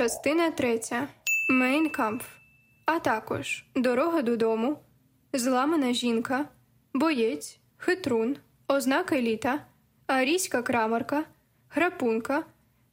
Частина третя. Мейнкамф. А також Дорога додому, Зламана жінка, Боєць, Хитрун, Ознаки літа, Арійська крамарка, Грапунка,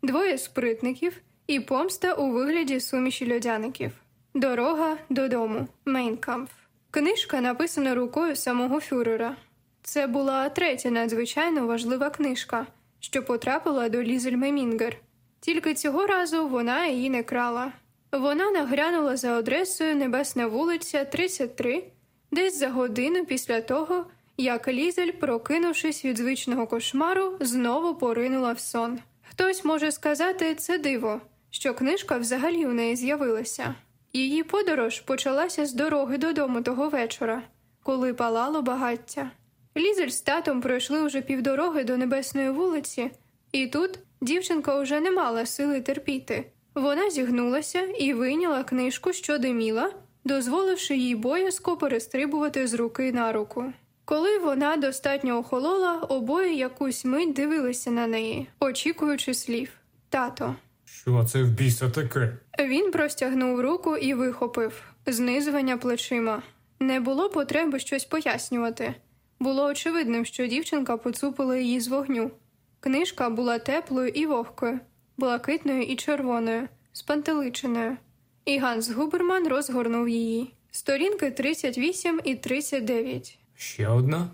Двоє спритників і помста у вигляді суміші льодяників. Дорога додому. Мейнкамф. Книжка написана рукою самого фюрера. Це була третя надзвичайно важлива книжка, що потрапила до Лізель Мінгер. Тільки цього разу вона її не крала. Вона нагрянула за адресою Небесна вулиця 33, десь за годину після того, як Лізель, прокинувшись від звичного кошмару, знову поринула в сон. Хтось може сказати це диво, що книжка взагалі у неї з'явилася. Її подорож почалася з дороги додому того вечора, коли палало багаття. Лізель з татом пройшли уже півдороги до небесної вулиці, і тут дівчинка уже не мала сили терпіти. Вона зігнулася і вийняла книжку, що диміла, дозволивши їй боязко перестрибувати з руки на руку. Коли вона достатньо охолола, обоє якусь мить дивилися на неї, очікуючи слів. Тато. Що це в біса таке? Він простягнув руку і вихопив знизування плечима. Не було потреби щось пояснювати. Було очевидним, що дівчинка поцупила її з вогню. Книжка була теплою і вогкою, блакитною і червоною, спантеличеною. І Ганс Губерман розгорнув її. Сторінки 38 і 39. Ще одна?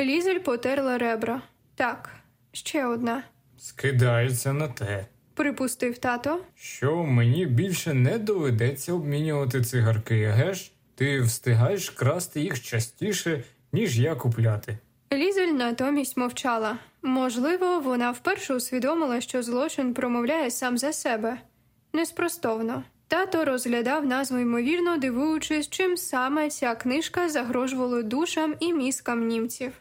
Лізель потерла ребра. Так, ще одна, Скидається на те, припустив тато. що мені більше не доведеться обмінювати цигарки, геш? Ти встигаєш красти їх частіше, ніж я купляти. Лізель натомість мовчала. Можливо, вона вперше усвідомила, що злочин промовляє сам за себе. Неспростовно. Тато розглядав назву ймовірно, дивуючись, чим саме ця книжка загрожувала душам і мізкам німців.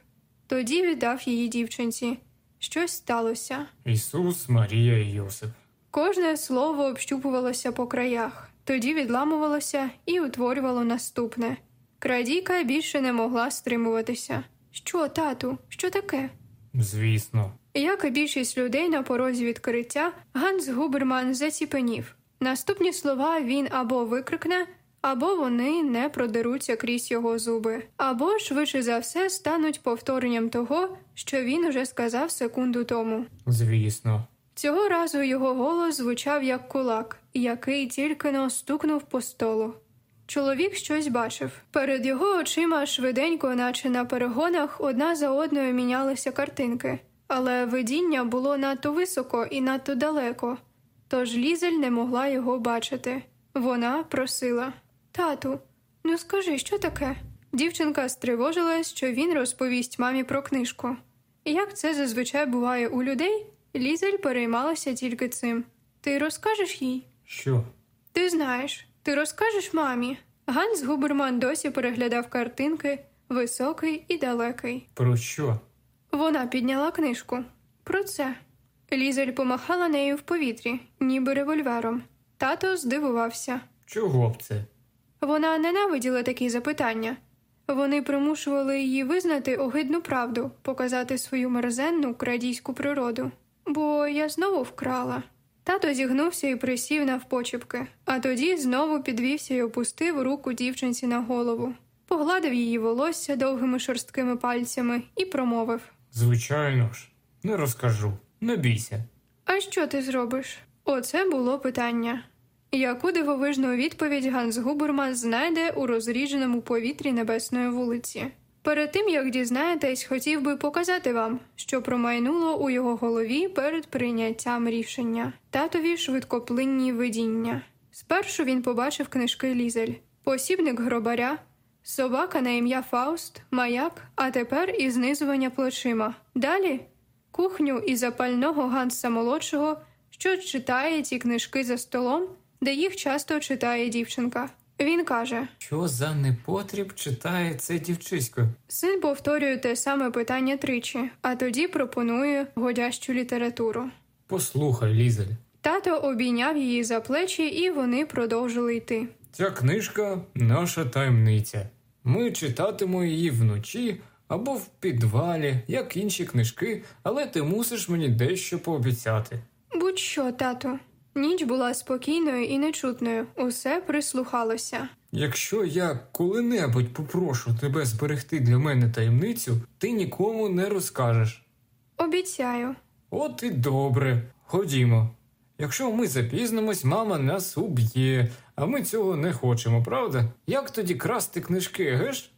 Тоді віддав її дівчинці. Щось сталося. Ісус, Марія і Йосип. Кожне слово общупувалося по краях, тоді відламувалося і утворювало наступне. Крадійка більше не могла стримуватися. Що, тату, що таке? Звісно, Як і більшість людей на порозі відкриття, Ганс Губерман заціпенів. Наступні слова він або викрикне, або вони не продеруться крізь його зуби, або, швидше за все, стануть повторенням того, що він уже сказав секунду тому. звісно. Цього разу його голос звучав як кулак, який тільки но стукнув по столу. Чоловік щось бачив. Перед його очима швиденько, наче на перегонах, одна за одною мінялися картинки, але видіння було надто високо і надто далеко, тож Лізель не могла його бачити. Вона просила Тату, ну скажи, що таке? Дівчинка стривожилась, що він розповість мамі про книжку. Як це зазвичай буває у людей, Лізель переймалася тільки цим. Ти розкажеш їй? Що? Ти знаєш, ти розкажеш мамі. Ганс Губерман досі переглядав картинки, високий і далекий. Про що? Вона підняла книжку. Про це. Лізель помахала нею в повітрі, ніби револьвером. Тато здивувався. Чого б це? Вона ненавиділа такі запитання. Вони примушували її визнати огидну правду, показати свою мерзенну крадійську природу. Бо я знову вкрала. Тато зігнувся і присів навпочепки, а тоді знову підвівся і опустив руку дівчинці на голову, погладив її волосся довгими шорсткими пальцями і промовив: Звичайно ж, не розкажу. Не бійся. А що ти зробиш? Оце було питання. Яку дивовижну відповідь Ганс Губерман знайде у розрідженому повітрі небесної вулиці? Перед тим як дізнаєтесь, хотів би показати вам, що промайнуло у його голові перед прийняттям рішення татові швидкоплинні видіння. Спершу він побачив книжки Лізель, посібник гробаря, собака на ім'я Фауст, маяк, а тепер і знизування плечима. Далі кухню і запального Ганса молодшого, що читає ці книжки за столом, де їх часто читає дівчинка. Він каже: Що за непотріб читає це дівчисько? Син повторює те саме питання тричі, а тоді пропонує годящу літературу. Послухай, Лізель. Тато обійняв її за плечі, і вони продовжили йти. Ця книжка наша таємниця. Ми читатимо її вночі або в підвалі, як інші книжки, але ти мусиш мені дещо пообіцяти. Будь-що, тату. Ніч була спокійною і нечутною, усе прислухалося. Якщо я коли-небудь попрошу тебе зберегти для мене таємницю, ти нікому не розкажеш. Обіцяю. От і добре, ходімо. Якщо ми запізнимось, мама нас уб'є, а ми цього не хочемо, правда? Як тоді красти книжки, геш?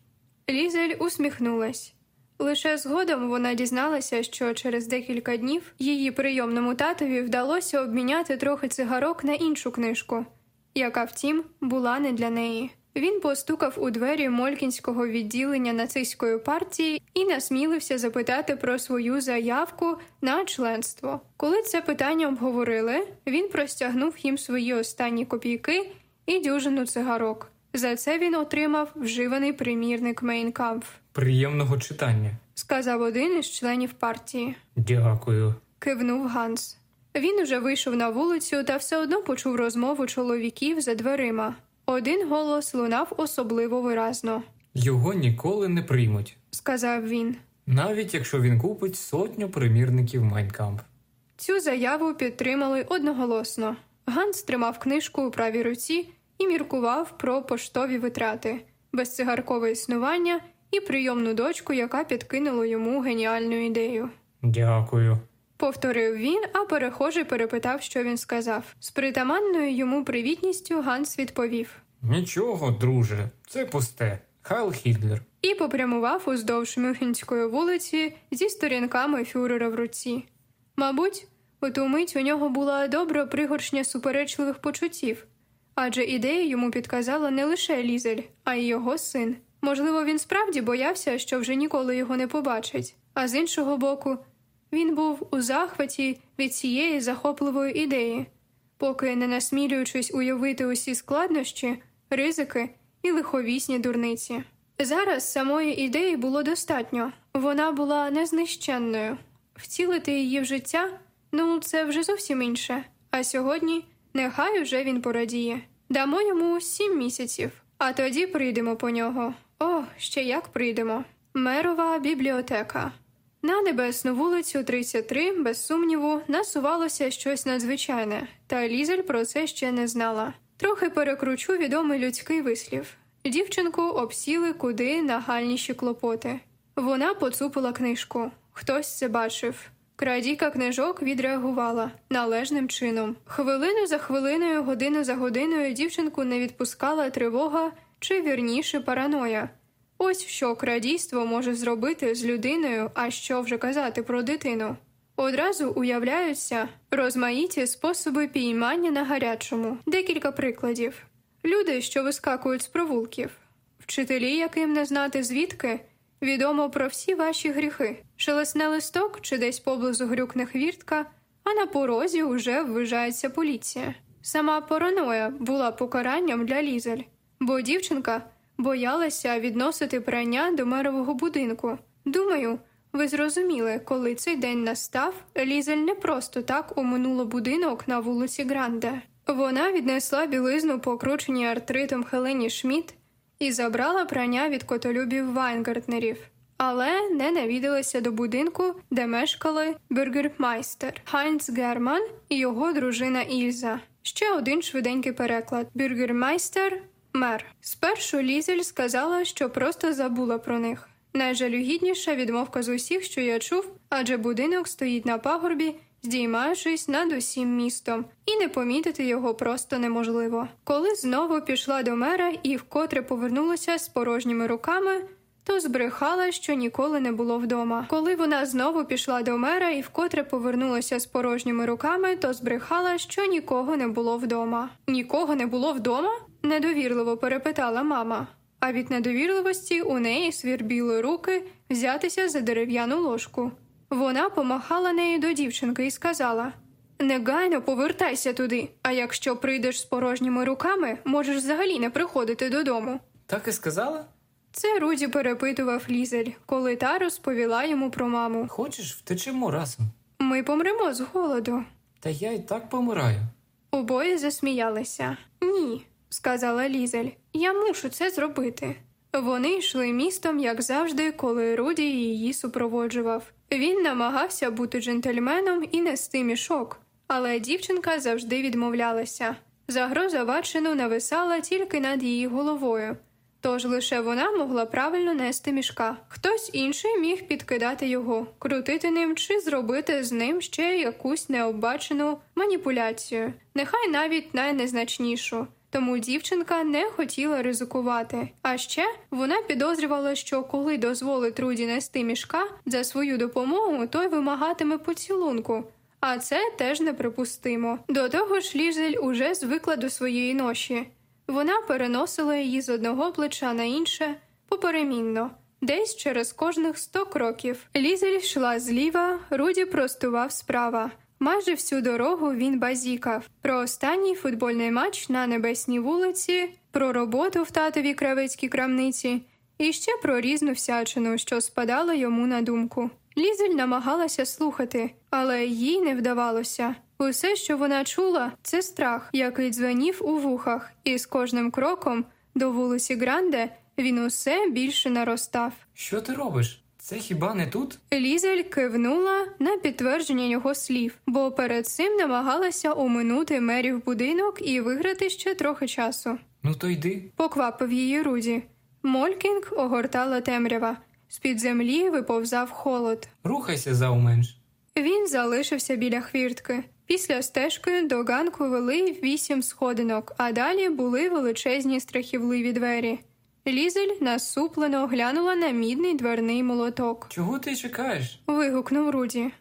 Лізель усміхнулась. Лише згодом вона дізналася, що через декілька днів її прийомному татові вдалося обміняти трохи цигарок на іншу книжку, яка, втім, була не для неї. Він постукав у двері Молькінського відділення нацистської партії і насмілився запитати про свою заявку на членство. Коли це питання обговорили, він простягнув їм свої останні копійки і дюжину цигарок. За це він отримав вживаний примірник Mein Kampf, Приємного читання. сказав один із членів партії. Дякую. Кивнув Ганс. Він уже вийшов на вулицю та все одно почув розмову чоловіків за дверима. Один голос лунав особливо виразно, Його ніколи не приймуть, сказав він. навіть якщо він купить сотню примірників Mein Kampf. Цю заяву підтримали одноголосно. Ганс тримав книжку у правій руці і міркував про поштові витрати, безцигаркове існування і прийомну дочку, яка підкинула йому геніальну ідею. Дякую. Повторив він, а перехожий перепитав, що він сказав. З притаманною йому привітністю Ганс відповів Нічого, друже, це пусте. Хайл Хітлер. і попрямував уздовж Мюнхенської вулиці зі сторінками фюрера в руці. Мабуть, у ту мить у нього була добра пригоршня суперечливих почуттів, адже ідею йому підказала не лише Лізель, а й його син. Можливо, він справді боявся, що вже ніколи його не побачить, а з іншого боку, він був у захваті від цієї захопливої ідеї, поки не насмілюючись уявити усі складнощі, ризики і лиховісні дурниці. Зараз самої ідеї було достатньо, вона була незнищенною. Втілити її в життя ну це вже зовсім інше. А сьогодні нехай уже він порадіє. Дамо йому сім місяців, а тоді прийдемо по нього. О, ще як прийдемо. Мерова бібліотека. На небесну вулицю 33, без сумніву, насувалося щось надзвичайне, та Лізель про це ще не знала. Трохи перекручу відомий людський вислів. Дівчинку обсіли куди нагальніші клопоти. Вона поцупила книжку. Хтось це бачив. Крадійка книжок відреагувала належним чином. Хвилину за хвилиною, годину за годиною дівчинку не відпускала тривога чи вірніше параноя. Ось що крадійство може зробити з людиною, а що вже казати про дитину. Одразу уявляються розмаїті способи піймання на гарячому. Декілька прикладів: люди, що вискакують з провулків, вчителі, яким не знати звідки, відомо про всі ваші гріхи, шелесне листок чи десь поблизу грюкне хвіртка, а на порозі уже ввижається поліція. Сама параноя була покаранням для лізель, бо дівчинка боялася відносити прання до мерового будинку. Думаю, ви зрозуміли, коли цей день настав, Лізель не просто так оминула будинок на вулиці Гранде. Вона віднесла білизну покрученій артритом Хелені Шмідт і забрала прання від котолюбів Вайнгартнерів, але не навідалася до будинку, де мешкали бюргермайстер Хайнц Герман і його дружина Ільза. Ще один швиденький переклад: бюргермайстер мер. Спершу Лізель сказала, що просто забула про них. Найжалюгідніша відмовка з усіх, що я чув, адже будинок стоїть на пагорбі, здіймаючись над усім містом, і не помітити його просто неможливо. Коли знову пішла до мера і вкотре повернулася з порожніми руками, то збрехала, що ніколи не було вдома. Коли вона знову пішла до мера і вкотре повернулася з порожніми руками, то збрехала, що нікого не було вдома. Нікого не було вдома? Недовірливо перепитала мама. А від недовірливості у неї свірбіли руки взятися за дерев'яну ложку. Вона помахала нею до дівчинки і сказала: Негайно повертайся туди, а якщо прийдеш з порожніми руками, можеш взагалі не приходити додому. Так і сказала? Це Руді перепитував Лізель, коли та розповіла йому про маму. Хочеш, втечемо разом. Ми помремо з голоду. Та я й так помираю. Обоє засміялися. Ні, сказала Лізель, я мушу це зробити. Вони йшли містом, як завжди, коли Руді її супроводжував. Він намагався бути джентльменом і нести мішок, але дівчинка завжди відмовлялася. Загроза Ватчину нависала тільки над її головою, тож лише вона могла правильно нести мішка. Хтось інший міг підкидати його, крутити ним чи зробити з ним ще якусь необбачену маніпуляцію, нехай навіть найнезначнішу. Тому дівчинка не хотіла ризикувати. А ще вона підозрювала, що коли дозволить Руді нести мішка за свою допомогу, той вимагатиме поцілунку. А це теж неприпустимо. До того ж, Лізель уже звикла до своєї ноші. Вона переносила її з одного плеча на інше поперемінно, десь через кожних сто кроків. Лізель йшла зліва, Руді простував справа. Майже всю дорогу він базікав про останній футбольний матч на небесній вулиці, про роботу в татовій кравецькій крамниці і ще про різну всячину, що спадала йому на думку. Лізель намагалася слухати, але їй не вдавалося. Усе, що вона чула, це страх, який дзвенів у вухах, і з кожним кроком до вулиці Гранде він усе більше наростав. Що ти робиш? Це хіба не тут? Лізель кивнула на підтвердження його слів, бо перед цим намагалася оминути мерів будинок і виграти ще трохи часу. Ну то йди. Поквапив її Руді. Молькінг огортала темрява. З-під землі виповзав холод. Рухайся зауменш. Він залишився біля хвіртки. Після стежки до ганку вели вісім сходинок, а далі були величезні страхівливі двері. Лізель насуплено глянула на мідний дверний молоток. Чого ти чекаєш? Вигукнув Руді.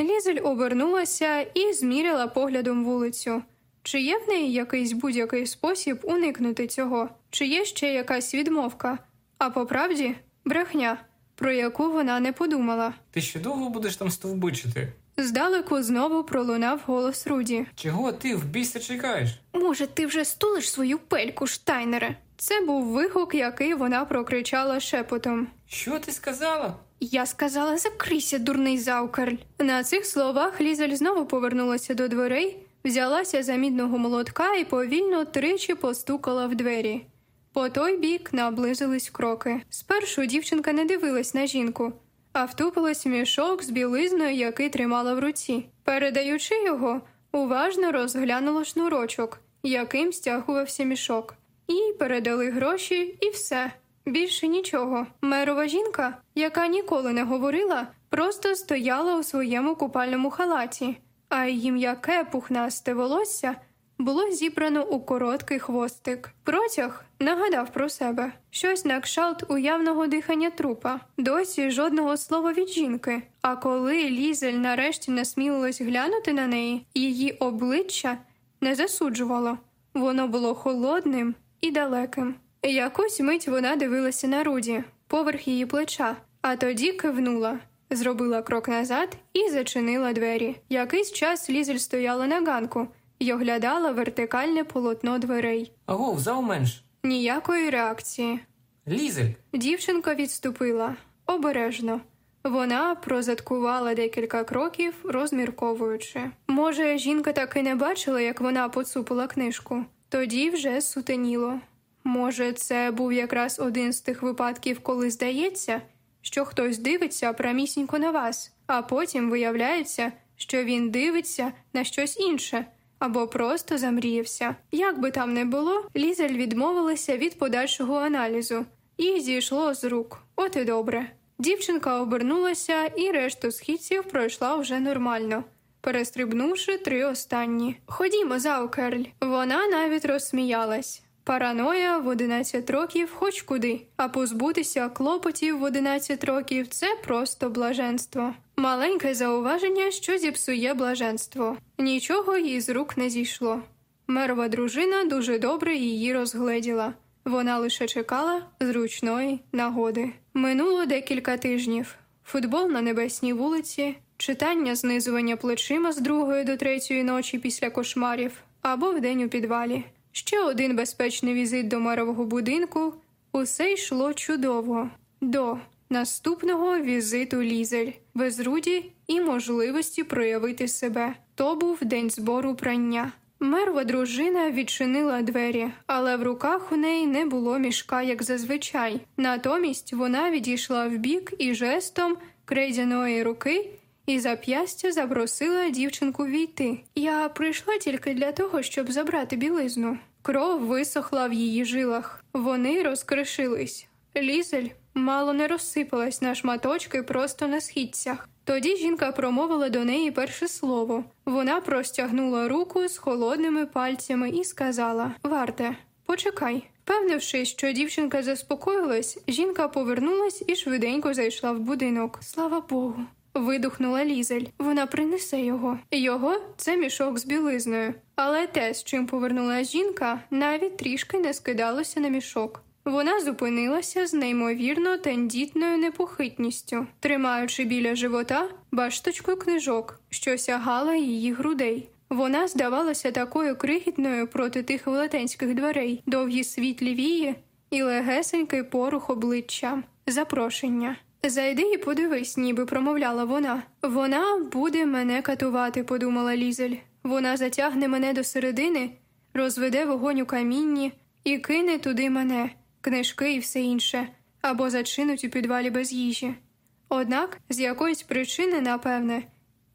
Лізель обернулася і зміряла поглядом вулицю. Чи є в неї якийсь будь-який спосіб уникнути цього? Чи є ще якась відмовка? А по правді брехня, про яку вона не подумала. Ти ще довго будеш там стовбичити? Здалеку знову пролунав голос Руді. Чого ти в біса чекаєш? Може, ти вже стулиш свою пельку, штайнере? Це був вигук, який вона прокричала шепотом. Що ти сказала? Я сказала, закрийся, дурний завкарль. На цих словах Лізель знову повернулася до дверей, взялася за мідного молотка і повільно тричі постукала в двері. По той бік наблизились кроки. Спершу дівчинка не дивилась на жінку, а втупилась в мішок з білизною, який тримала в руці. Передаючи його, уважно розглянула шнурочок, яким стягувався мішок. Їй передали гроші і все. Більше нічого. Мерова жінка, яка ніколи не говорила, просто стояла у своєму купальному халаті, а її м'яке пухнасте волосся було зібрано у короткий хвостик. Протяг нагадав про себе щось на кшалт уявного дихання трупа, досі жодного слова від жінки. А коли Лізель нарешті насмілилась глянути на неї, її обличчя не засуджувало, воно було холодним і далеким. Якусь мить вона дивилася на Руді, поверх її плеча, а тоді кивнула, зробила крок назад і зачинила двері. Якийсь час Лізель стояла на ганку й оглядала вертикальне полотно дверей. Агов, зауменш. Ніякої реакції. Лізель. Дівчинка відступила обережно. Вона прозадкувала декілька кроків, розмірковуючи. Може, жінка так і не бачила, як вона поцупила книжку. Тоді вже сутеніло. Може, це був якраз один з тих випадків, коли здається, що хтось дивиться прямісінько на вас, а потім виявляється, що він дивиться на щось інше або просто замріявся. Як би там не було, Лізель відмовилася від подальшого аналізу і зійшло з рук. От і добре. Дівчинка обернулася, і решту східців пройшла вже нормально. Перестрибнувши три останні. Ходімо, Заукерль. Вона навіть розсміялась. Параноя в 11 років хоч куди, а позбутися клопотів в 11 років це просто блаженство. Маленьке зауваження, що зіпсує блаженство. Нічого їй з рук не зійшло. Мерова дружина дуже добре її розгледіла. Вона лише чекала зручної нагоди. Минуло декілька тижнів. Футбол на небесній вулиці, читання знизування плечима з другої до третьої ночі після кошмарів або вдень у підвалі. Ще один безпечний візит до мерового будинку. Усе йшло чудово до наступного візиту Лізель, без руді і можливості проявити себе. То був день збору прання. Мерва дружина відчинила двері, але в руках у неї не було мішка, як зазвичай. Натомість вона відійшла вбік і жестом крейдяної руки і зап'ястя запросила дівчинку війти. Я прийшла тільки для того, щоб забрати білизну. Кров висохла в її жилах. Вони розкришились. Лізель мало не розсипалась на шматочки просто на східцях. Тоді жінка промовила до неї перше слово. Вона простягнула руку з холодними пальцями і сказала: Варте, почекай. Впевнившись, що дівчинка заспокоїлась, жінка повернулась і швиденько зайшла в будинок. Слава Богу. Видухнула лізель. Вона принесе його. Його це мішок з білизною. Але те, з чим повернула жінка, навіть трішки не скидалося на мішок. Вона зупинилася з неймовірно тендітною непохитністю, тримаючи біля живота башточку книжок, що сягала її грудей. Вона здавалася такою крихітною проти тих велетенських дверей, довгі світлі вії і легесенький порух обличчя. Запрошення. Зайди і подивись, ніби промовляла вона. Вона буде мене катувати, подумала Лізель. Вона затягне мене до середини, розведе вогонь у камінні і кине туди мене, книжки і все інше, або зачинуть у підвалі без їжі. Однак, з якоїсь причини, напевне,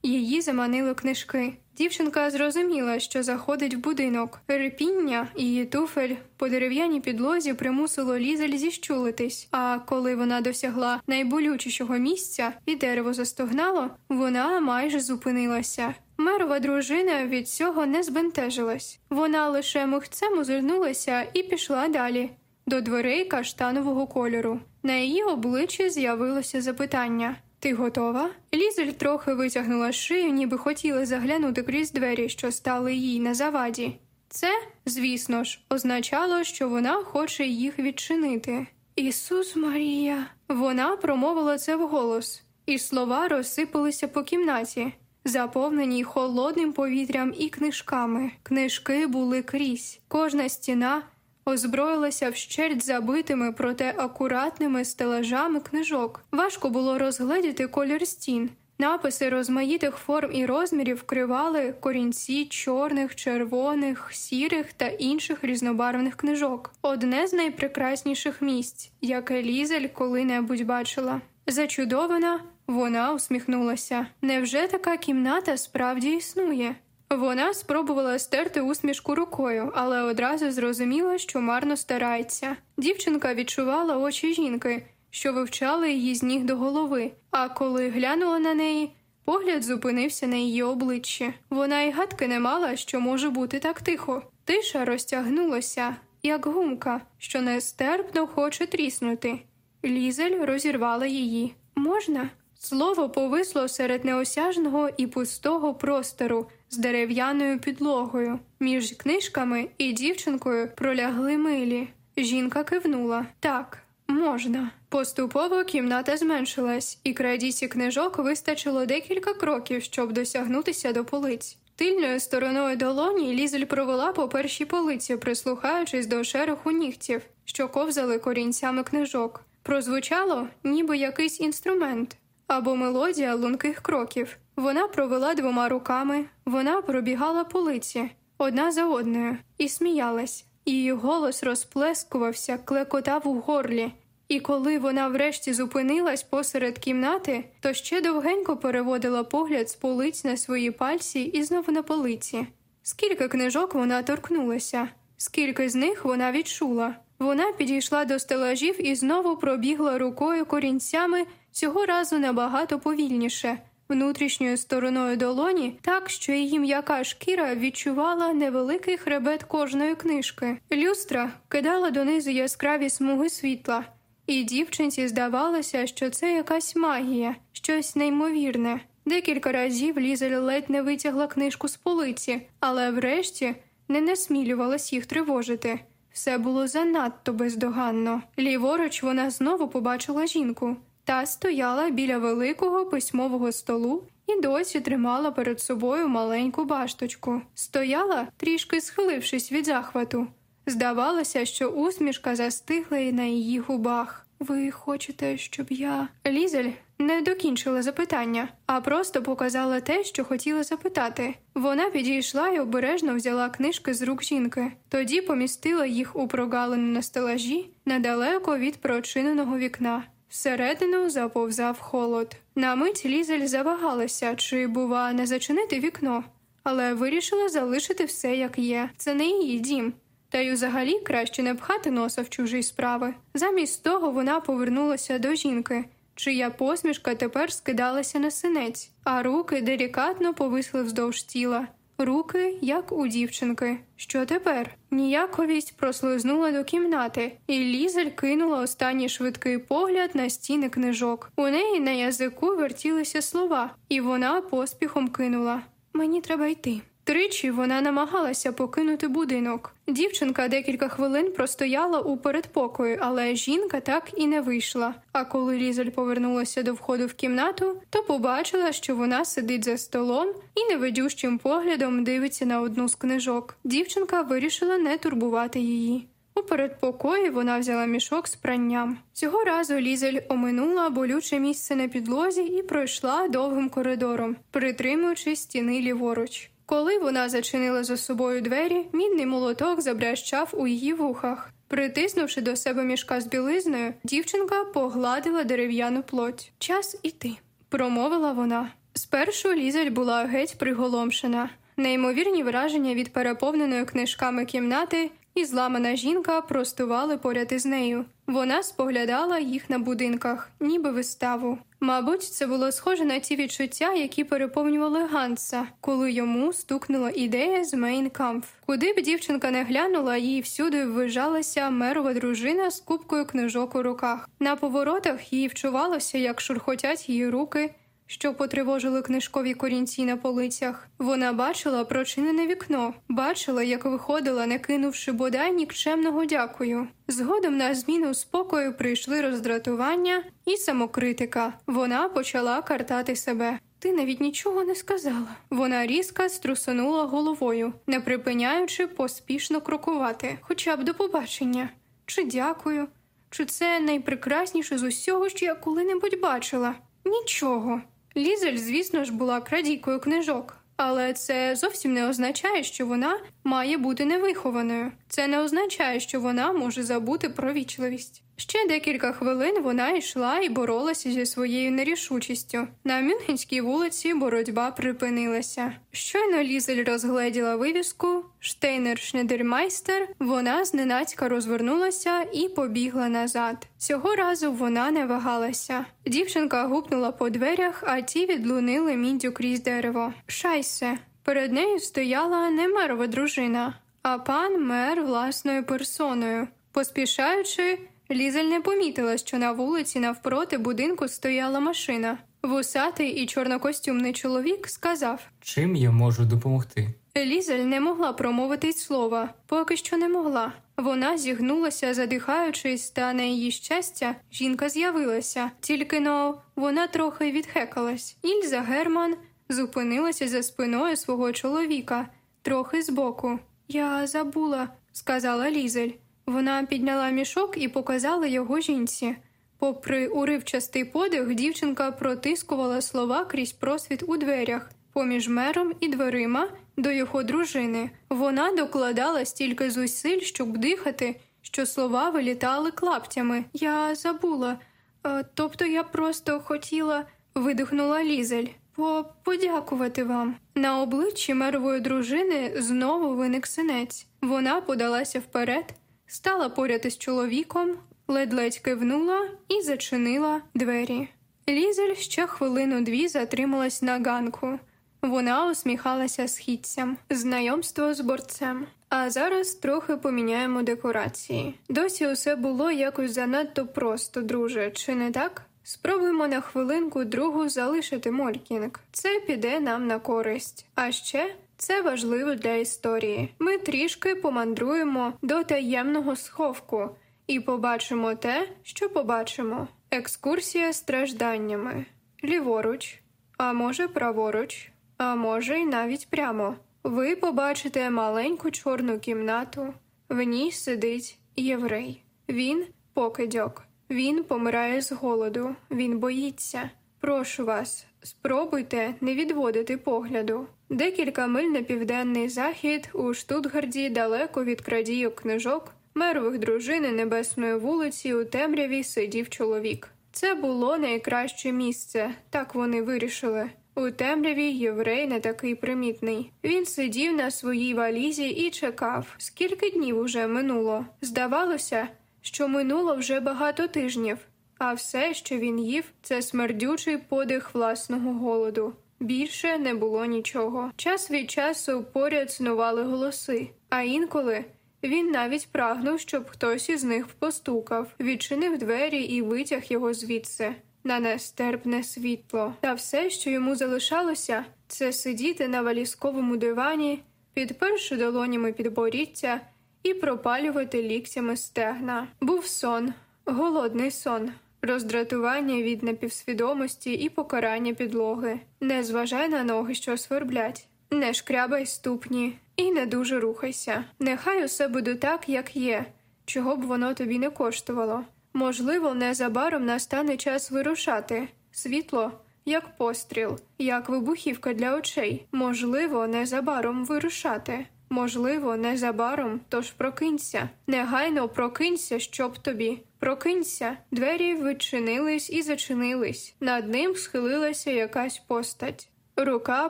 її заманили книжки. Дівчинка зрозуміла, що заходить в будинок. Рипіння її туфель по дерев'яній підлозі примусило лізель зіщулитись. А коли вона досягла найболючішого місця і дерево застогнало, вона майже зупинилася. Мерова дружина від цього не збентежилась. Вона лише мухцем озирнулася і пішла далі до дверей каштанового кольору. На її обличчі з'явилося запитання. Ти готова? Лізель трохи витягнула шию, ніби хотіла заглянути крізь двері, що стали їй на заваді. Це, звісно ж, означало, що вона хоче їх відчинити. Ісус Марія. Вона промовила це вголос, і слова розсипалися по кімнаті, заповненій холодним повітрям і книжками. Книжки були крізь, кожна стіна озброїлася вщерть забитими, проте акуратними стелажами книжок. Важко було розгледіти колір стін. Написи розмаїтих форм і розмірів вкривали корінці чорних, червоних, сірих та інших різнобарвних книжок. Одне з найпрекрасніших місць, яке Лізель коли-небудь бачила. Зачудована, вона усміхнулася. Невже така кімната справді існує? Вона спробувала стерти усмішку рукою, але одразу зрозуміла, що марно старається. Дівчинка відчувала очі жінки, що вивчали її з ніг до голови, а коли глянула на неї, погляд зупинився на її обличчі. Вона й гадки не мала, що може бути так тихо. Тиша розтягнулася, як гумка, що нестерпно хоче тріснути. Лізель розірвала її. Можна? Слово повисло серед неосяжного і пустого простору з дерев'яною підлогою. Між книжками і дівчинкою пролягли милі. Жінка кивнула так, можна. Поступово кімната зменшилась, і крадіці книжок вистачило декілька кроків, щоб досягнутися до полиць. Тильною стороною долоні лізель провела по першій полиці, прислухаючись до шероху нігтів, що ковзали корінцями книжок. Прозвучало, ніби якийсь інструмент або мелодія лунких кроків. Вона провела двома руками, вона пробігала полиці одна за одною, і сміялась. Її голос розплескувався, клекотав у горлі. І коли вона врешті зупинилась посеред кімнати, то ще довгенько переводила погляд з полиць на свої пальці і знову на полиці. Скільки книжок вона торкнулася, скільки з них вона відчула. Вона підійшла до стелажів і знову пробігла рукою корінцями цього разу набагато повільніше, внутрішньою стороною долоні, так що її м'яка шкіра відчувала невеликий хребет кожної книжки. Люстра кидала донизу яскраві смуги світла, і дівчинці здавалося, що це якась магія, щось неймовірне. Декілька разів Лізель ледь не витягла книжку з полиці, але врешті не насмілювалась їх тривожити. Все було занадто бездоганно. Ліворуч вона знову побачила жінку. Та стояла біля великого письмового столу і досі тримала перед собою маленьку башточку. Стояла, трішки схилившись від захвату. Здавалося, що усмішка застигла і на її губах. Ви хочете, щоб я. Лізель не докінчила запитання, а просто показала те, що хотіла запитати. Вона підійшла і обережно взяла книжки з рук жінки, тоді помістила їх у прогалину на стелажі недалеко від прочиненого вікна. Всередину заповзав холод. На мить Лізель завагалася, чи, бува, не зачинити вікно, але вирішила залишити все як є. Це не її дім. Та й взагалі краще не пхати носа в чужі справи. Замість того вона повернулася до жінки, чия посмішка тепер скидалася на синець, а руки делікатно повисли вздовж тіла. Руки, як у дівчинки. Що тепер? Ніяковість прослизнула до кімнати, і Лізель кинула останній швидкий погляд на стіни книжок. У неї на язику вертілися слова, і вона поспіхом кинула: Мені треба йти. Тричі вона намагалася покинути будинок. Дівчинка декілька хвилин простояла у передпокої, але жінка так і не вийшла. А коли Лізель повернулася до входу в кімнату, то побачила, що вона сидить за столом і невидющим поглядом дивиться на одну з книжок. Дівчинка вирішила не турбувати її. У передпокої вона взяла мішок з пранням. Цього разу Лізель оминула болюче місце на підлозі і пройшла довгим коридором, притримуючи стіни ліворуч. Коли вона зачинила за собою двері, мідний молоток забрящав у її вухах. Притиснувши до себе мішка з білизною, дівчинка погладила дерев'яну плоть. Час іти, промовила вона. Спершу Лізель була геть приголомшена. Неймовірні враження від переповненої книжками кімнати і зламана жінка простували поряд із нею. Вона споглядала їх на будинках, ніби виставу. Мабуть, це було схоже на ті відчуття, які переповнювали Ганса, коли йому стукнула ідея з Мейнкамф. Куди б дівчинка не глянула, їй всюди ввижалася мерова дружина з купкою книжок у руках. На поворотах їй вчувалося, як шурхотять її руки що потривожили книжкові корінці на полицях. Вона бачила прочинене вікно, бачила, як виходила, не кинувши бодай нікчемного дякую. Згодом на зміну спокою прийшли роздратування і самокритика. Вона почала картати себе. Ти навіть нічого не сказала. Вона різко струсанула головою, не припиняючи поспішно крокувати, хоча б до побачення. Чи дякую, чи це найпрекрасніше з усього, що я коли-небудь бачила? Нічого. Лізель, звісно ж, була крадійкою книжок, але це зовсім не означає, що вона має бути невихованою. Це не означає, що вона може забути про вічливість. Ще декілька хвилин вона йшла і боролася зі своєю нерішучістю. На Мюнхенській вулиці боротьба припинилася. Щойно Лізель розгледіла вивіску Штейнер Шнедермайстер, вона зненацька розвернулася і побігла назад. Цього разу вона не вагалася. Дівчинка гупнула по дверях, а ті відлунили міддю крізь дерево. Шайсе. Перед нею стояла не мерова дружина, а пан мер власною персоною. Поспішаючи, Лізель не помітила, що на вулиці навпроти будинку стояла машина. Вусатий і чорнокостюмний чоловік сказав: Чим я можу допомогти? Лізель не могла промовити слова, поки що не могла. Вона зігнулася, задихаючись, та на її щастя, жінка з'явилася, тільки но вона трохи відхекалась. Ільза Герман зупинилася за спиною свого чоловіка, трохи збоку. Я забула, сказала Лізель. Вона підняла мішок і показала його жінці. Попри уривчастий подих, дівчинка протискувала слова крізь просвіт у дверях, поміж мером і дверима до його дружини. Вона докладала стільки зусиль, щоб дихати, що слова вилітали клаптями. Я забула. Е, тобто я просто хотіла, видихнула Лізель. По подякувати вам. На обличчі мерової дружини знову виник синець. Вона подалася вперед стала поряд із чоловіком, ледь-ледь кивнула і зачинила двері. Лізель ще хвилину дві затрималась на ганку. Вона усміхалася східцям, знайомство з борцем. А зараз трохи поміняємо декорації. Досі усе було якось занадто просто, друже, чи не так? Спробуємо на хвилинку другу залишити Молькінг. Це піде нам на користь. А ще це важливо для історії. Ми трішки помандруємо до таємного сховку і побачимо те, що побачимо. Екскурсія стражданнями ліворуч, а може, праворуч, а може, й навіть прямо. Ви побачите маленьку чорну кімнату. В ній сидить єврей. Він покидьок. Він помирає з голоду. Він боїться. Прошу вас, спробуйте не відводити погляду. Декілька миль на південний захід у Штутгарді, далеко від крадійок книжок, мерових дружини небесної вулиці у темряві сидів чоловік. Це було найкраще місце, так вони вирішили. У темряві єврей не такий примітний. Він сидів на своїй валізі і чекав, скільки днів уже минуло. Здавалося, що минуло вже багато тижнів, а все, що він їв, це смердючий подих власного голоду. Більше не було нічого. Час від часу поряд снували голоси, а інколи він навіть прагнув, щоб хтось із них постукав, відчинив двері і витяг його звідси на нестерпне світло. Та все, що йому залишалося, це сидіти на валізковому дивані, підперши долонями підборіття і пропалювати ліктями стегна. Був сон, голодний сон. Роздратування від напівсвідомості і покарання підлоги. Не зважай на ноги, що сверблять, не шкрябай ступні і не дуже рухайся. Нехай усе буде так, як є, чого б воно тобі не коштувало. Можливо, незабаром настане час вирушати. Світло, як постріл, як вибухівка для очей. Можливо, незабаром вирушати. Можливо, незабаром, тож прокинься. Негайно прокинься, щоб тобі. Прокинься. Двері відчинились і зачинились. Над ним схилилася якась постать. Рука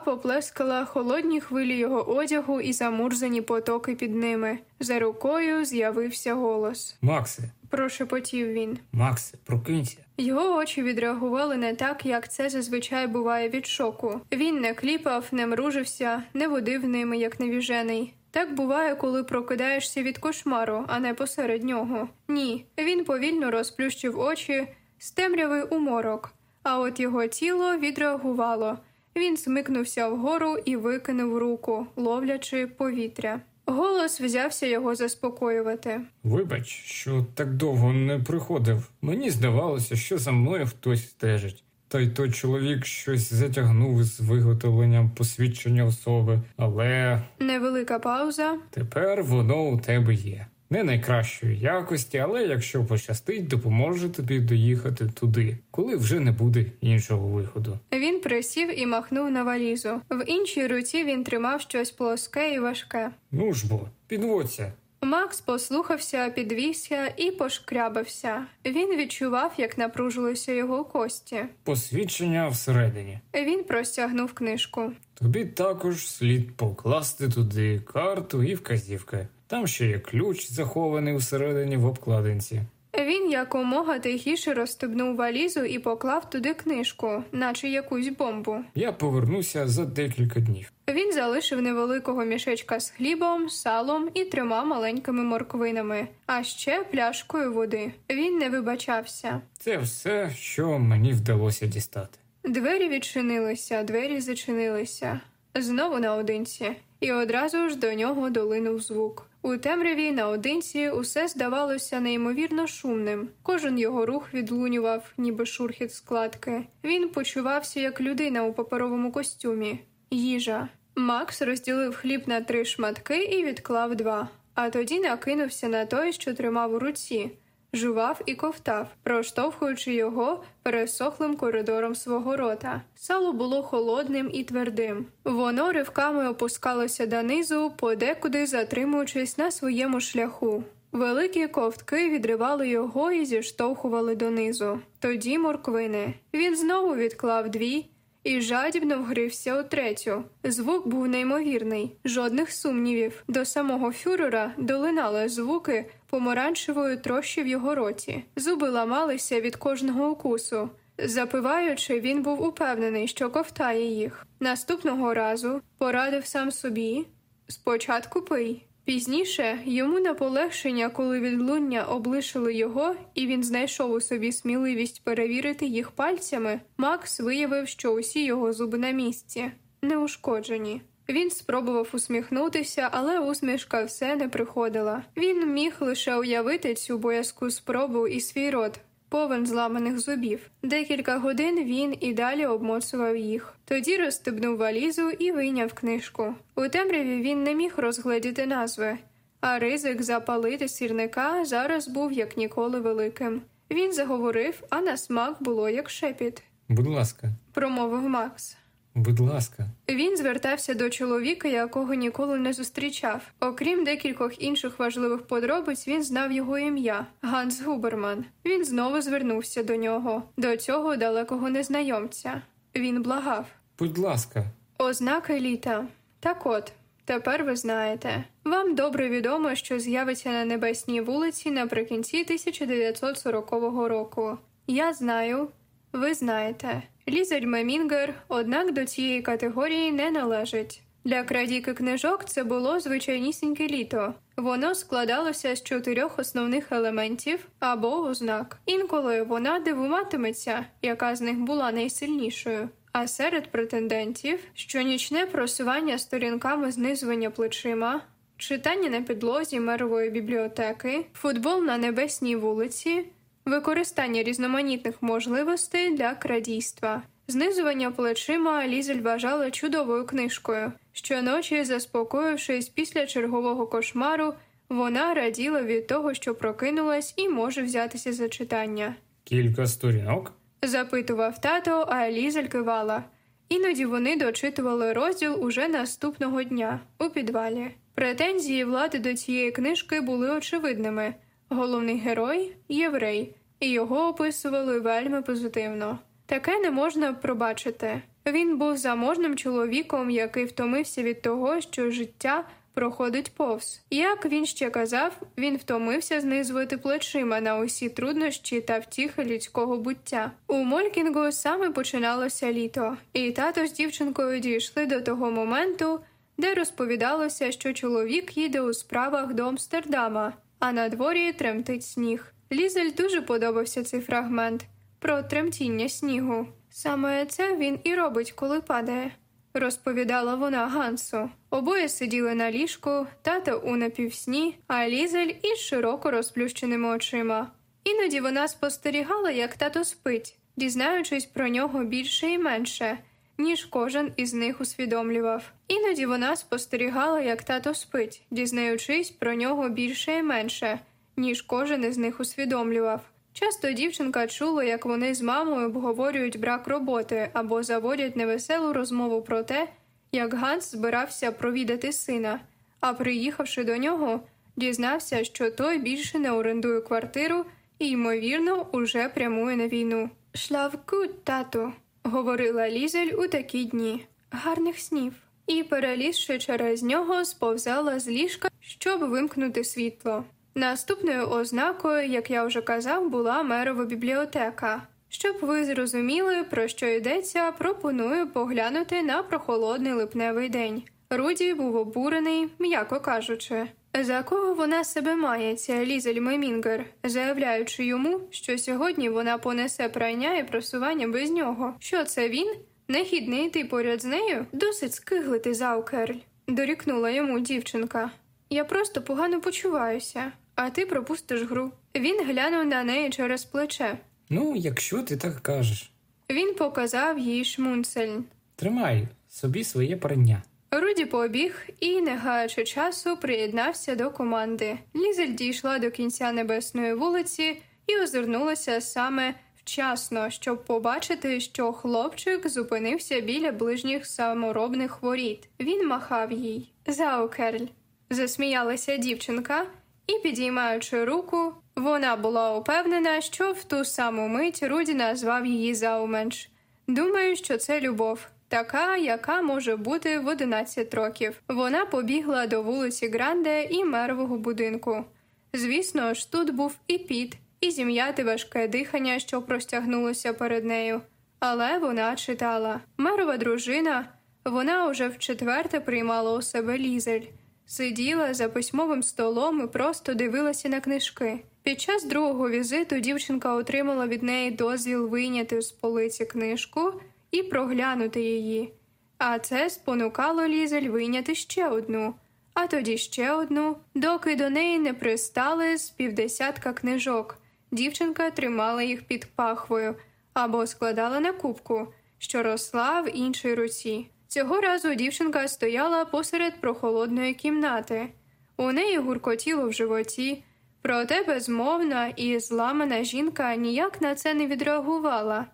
поплескала холодні хвилі його одягу і замурзані потоки під ними. За рукою з'явився голос. Максе, Прошепотів він. Максе, прокинься. Його очі відреагували не так, як це зазвичай буває від шоку. Він не кліпав, не мружився, не водив ними, як невіжений. Так буває, коли прокидаєшся від кошмару, а не посеред нього. Ні, він повільно розплющив очі з темряви у морок, а от його тіло відреагувало. Він смикнувся вгору і викинув руку, ловлячи повітря. Голос взявся його заспокоювати. Вибач, що так довго не приходив. Мені здавалося, що за мною хтось стежить. Та й той чоловік щось затягнув з виготовленням посвідчення особи, але Невелика пауза. тепер воно у тебе є. Не найкращої якості, але якщо пощастить, допоможе тобі доїхати туди, коли вже не буде іншого виходу. Він присів і махнув на валізу. В іншій руці він тримав щось плоске і важке. Ну ж бо, підводься. Макс послухався, підвівся і пошкрябався. Він відчував, як напружилися його кості. Посвідчення всередині. Він простягнув книжку. Тобі також слід покласти туди карту і вказівки. Там ще є ключ, захований всередині в обкладинці. Він якомога тихіше розстебнув валізу і поклав туди книжку, наче якусь бомбу. Я повернуся за декілька днів. Він залишив невеликого мішечка з хлібом, салом і трьома маленькими морквинами, а ще пляшкою води. Він не вибачався. Це все, що мені вдалося дістати. Двері відчинилися, двері зачинилися. Знову наодинці, і одразу ж до нього долинув звук. У темряві наодинці усе здавалося неймовірно шумним. Кожен його рух відлунював, ніби шурхіт складки. Він почувався як людина у паперовому костюмі. Їжа. Макс розділив хліб на три шматки і відклав два, а тоді накинувся на той, що тримав у руці жував і ковтав, проштовхуючи його пересохлим коридором свого рота. Сало було холодним і твердим. Воно ривками опускалося донизу, подекуди затримуючись на своєму шляху. Великі ковтки відривали його і зіштовхували донизу. Тоді морквини. Він знову відклав дві. І жадібно вгрився у третю. Звук був неймовірний, жодних сумнівів. До самого фюрера долинали звуки помаранчевої трощі в його роті. Зуби ламалися від кожного укусу. Запиваючи, він був упевнений, що ковтає їх. Наступного разу порадив сам собі спочатку пий. Пізніше йому на полегшення, коли відлуння облишили його, і він знайшов у собі сміливість перевірити їх пальцями, Макс виявив, що усі його зуби на місці, неушкоджені. Він спробував усміхнутися, але усмішка все не приходила. Він міг лише уявити цю боязку спробу і свій рот, повен зламаних зубів. Декілька годин він і далі обмоцував їх. Тоді розстебнув валізу і вийняв книжку. У темряві він не міг розгледіти назви, а ризик запалити сірника зараз був як ніколи великим. Він заговорив, а на смак було як шепіт. Будь ласка, Промовив Макс. Будь ласка. Він звертався до чоловіка, якого ніколи не зустрічав. Окрім декількох інших важливих подробиць, він знав його ім'я Ганс Губерман. Він знову звернувся до нього, до цього далекого незнайомця. Він благав. Будь ласка, Ознаки літа. Так от, тепер ви знаєте. Вам добре відомо, що з'явиться на небесній вулиці наприкінці 1940 року. Я знаю, ви знаєте. Лізель Мемінгер, однак до цієї категорії не належить. Для крадійки книжок це було звичайнісіньке літо. Воно складалося з чотирьох основних елементів або ознак. Інколи вона дивуватиметься, яка з них була найсильнішою. А серед претендентів щонічне просування сторінками знизування плечима, читання на підлозі мерової бібліотеки, футбол на небесній вулиці, використання різноманітних можливостей для крадійства. Знизування плечима Лізель вважала чудовою книжкою. Щоночі, заспокоївшись після чергового кошмару, вона раділа від того, що прокинулась і може взятися за читання. кілька сторінок. Запитував тато, а Лізель кивала. Іноді вони дочитували розділ уже наступного дня у підвалі. Претензії влади до цієї книжки були очевидними. Головний герой єврей, і його описували вельми позитивно. Таке не можна пробачити. Він був заможним чоловіком, який втомився від того, що життя проходить повз. Як він ще казав, він втомився знизувати плечима на усі труднощі та втіхи людського буття. У Молькінгу саме починалося літо, і тато з дівчинкою дійшли до того моменту, де розповідалося, що чоловік їде у справах до Амстердама, а на дворі тремтить сніг. Лізель дуже подобався цей фрагмент про тремтіння снігу. Саме це він і робить, коли падає розповідала вона Гансу. Обоє сиділи на ліжку, тато у напівсні, а Лізель із широко розплющеними очима. Іноді вона спостерігала, як тато спить, дізнаючись про нього більше і менше, ніж кожен із них усвідомлював. Іноді вона спостерігала, як тато спить, дізнаючись про нього більше і менше, ніж кожен із них усвідомлював. Часто дівчинка чула, як вони з мамою обговорюють брак роботи або заводять невеселу розмову про те, як Ганс збирався провідати сина, а приїхавши до нього, дізнався, що той більше не орендує квартиру і, ймовірно, уже прямує на війну. Шлавкут, тату, говорила Лізель у такі дні. Гарних снів. І, перелізши через нього, сповзала з ліжка, щоб вимкнути світло. Наступною ознакою, як я вже казав, була мерова бібліотека. Щоб ви зрозуміли, про що йдеться, пропоную поглянути на прохолодний липневий день. Руді був обурений, м'яко кажучи. За кого вона себе має, ця Лізель Мемінгер, заявляючи йому, що сьогодні вона понесе прання і просування без нього. Що це він? Нехідний йти поряд з нею? Досить скиглити заукерль, дорікнула йому дівчинка. Я просто погано почуваюся, а ти пропустиш гру. Він глянув на неї через плече. Ну, якщо ти так кажеш. Він показав їй шмунцель. Тримай собі своє прання. Руді побіг і, не гаючи часу, приєднався до команди. Лізель дійшла до кінця небесної вулиці і озирнулася саме вчасно, щоб побачити, що хлопчик зупинився біля ближніх саморобних воріт. Він махав їй. Заукерль. Засміялася дівчинка, і, підіймаючи руку, вона була упевнена, що в ту саму мить Руді назвав її зауменш. Думаю, що це любов, така, яка може бути в 11 років. Вона побігла до вулиці Гранде і мерового будинку. Звісно ж, тут був і піт, і зім'яти важке дихання, що простягнулося перед нею. Але вона читала. Мерова дружина, вона уже вчетверте приймала у себе лізель. Сиділа за письмовим столом і просто дивилася на книжки. Під час другого візиту дівчинка отримала від неї дозвіл вийняти з полиці книжку і проглянути її. А це спонукало Лізель вийняти ще одну, а тоді ще одну, доки до неї не пристали з півдесятка книжок. Дівчинка тримала їх під пахвою або складала на кубку, що росла в іншій руці. Цього разу дівчинка стояла посеред прохолодної кімнати. У неї гуркотіло в животі, проте безмовна і зламана жінка ніяк на це не відреагувала.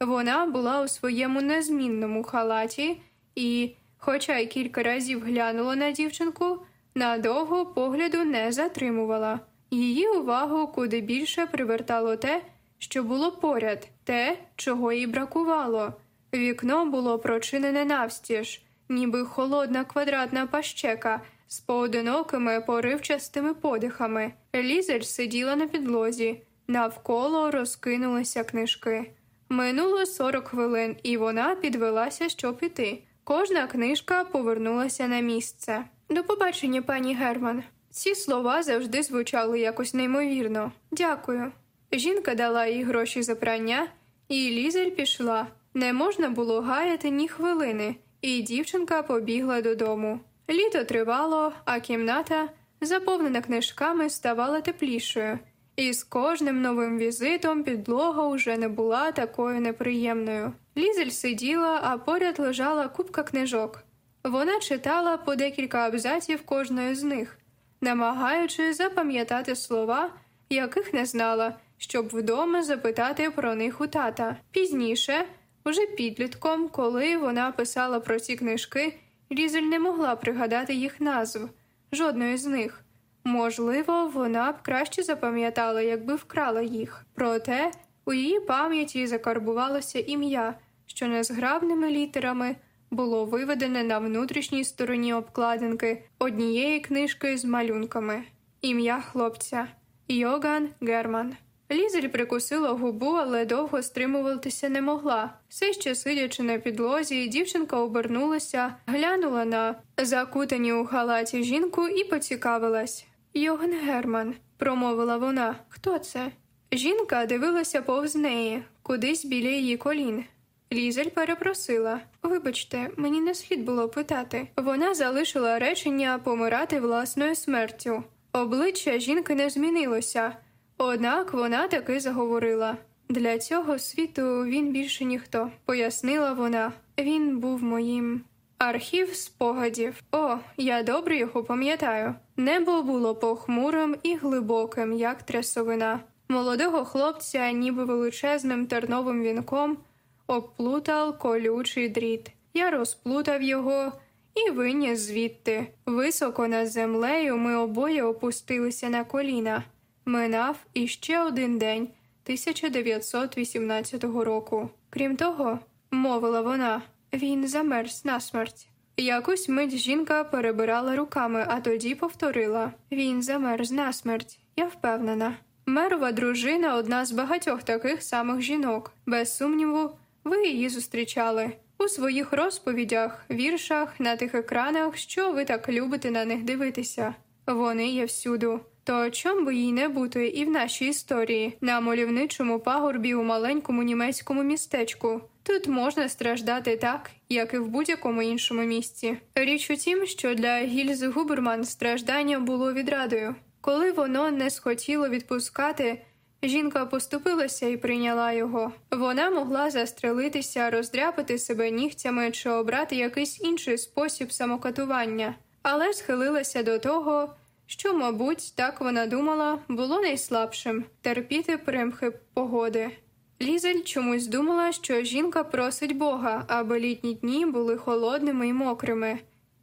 Вона була у своєму незмінному халаті і, хоча й кілька разів глянула на дівчинку, надовго погляду не затримувала. Її увагу куди більше привертало те, що було поряд, те, чого їй бракувало. Вікно було прочинене навстіж, ніби холодна квадратна пащека з поодинокими поривчастими подихами. Лізель сиділа на підлозі, навколо розкинулися книжки. Минуло 40 хвилин, і вона підвелася, щоб піти. Кожна книжка повернулася на місце. До побачення, пані Герман. Ці слова завжди звучали якось неймовірно. Дякую. Жінка дала їй гроші за прання, і Лізель пішла. Не можна було гаяти ні хвилини, і дівчинка побігла додому. Літо тривало, а кімната, заповнена книжками, ставала теплішою, і з кожним новим візитом підлога уже не була такою неприємною. Лізель сиділа, а поряд лежала купка книжок. Вона читала по декілька абзаців кожної з них, намагаючись запам'ятати слова, яких не знала, щоб вдома запитати про них у тата. Пізніше, уже підлітком, коли вона писала про ці книжки, Лізель не могла пригадати їх назв, жодної з них. Можливо, вона б краще запам'ятала, якби вкрала їх. Проте у її пам'яті закарбувалося ім'я, що незграбними літерами було виведене на внутрішній стороні обкладинки однієї книжки з малюнками. Ім'я хлопця Йоган Герман. Лізель прикусила губу, але довго стримуватися не могла. Все ще сидячи на підлозі, дівчинка обернулася, глянула на закутані у халаті жінку і поцікавилась. Йоган Герман, промовила вона. Хто це? Жінка дивилася повз неї, кудись біля її колін. Лізель перепросила Вибачте, мені не слід було питати. Вона залишила речення помирати власною смертю. Обличчя жінки не змінилося, однак вона таки заговорила. Для цього світу він більше ніхто, пояснила вона. Він був моїм. Архів спогадів. О, я добре його пам'ятаю. Небо було похмурим і глибоким, як трясовина. Молодого хлопця, ніби величезним терновим вінком, обплутав колючий дріт. Я розплутав його і виніс звідти. Високо над землею ми обоє опустилися на коліна. Минав іще один день 1918 року. Крім того, мовила вона, він замерз насмерть. Якусь мить жінка перебирала руками, а тоді повторила він замерз насмерть, я впевнена. Мерова дружина одна з багатьох таких самих жінок. Без сумніву, ви її зустрічали у своїх розповідях, віршах, на тих екранах, що ви так любите на них дивитися. Вони є всюду. То чом би їй не бути і в нашій історії, на мальовничому пагорбі у маленькому німецькому містечку. Тут можна страждати так, як і в будь-якому іншому місці. Річ у тім, що для Гільзи Губерман страждання було відрадою. Коли воно не схотіло відпускати, жінка поступилася і прийняла його. Вона могла застрелитися, роздряпати себе нігтями чи обрати якийсь інший спосіб самокатування, але схилилася до того що, мабуть, так вона думала, було найслабшим терпіти примхи погоди. Лізель чомусь думала, що жінка просить Бога, аби літні дні були холодними і мокрими,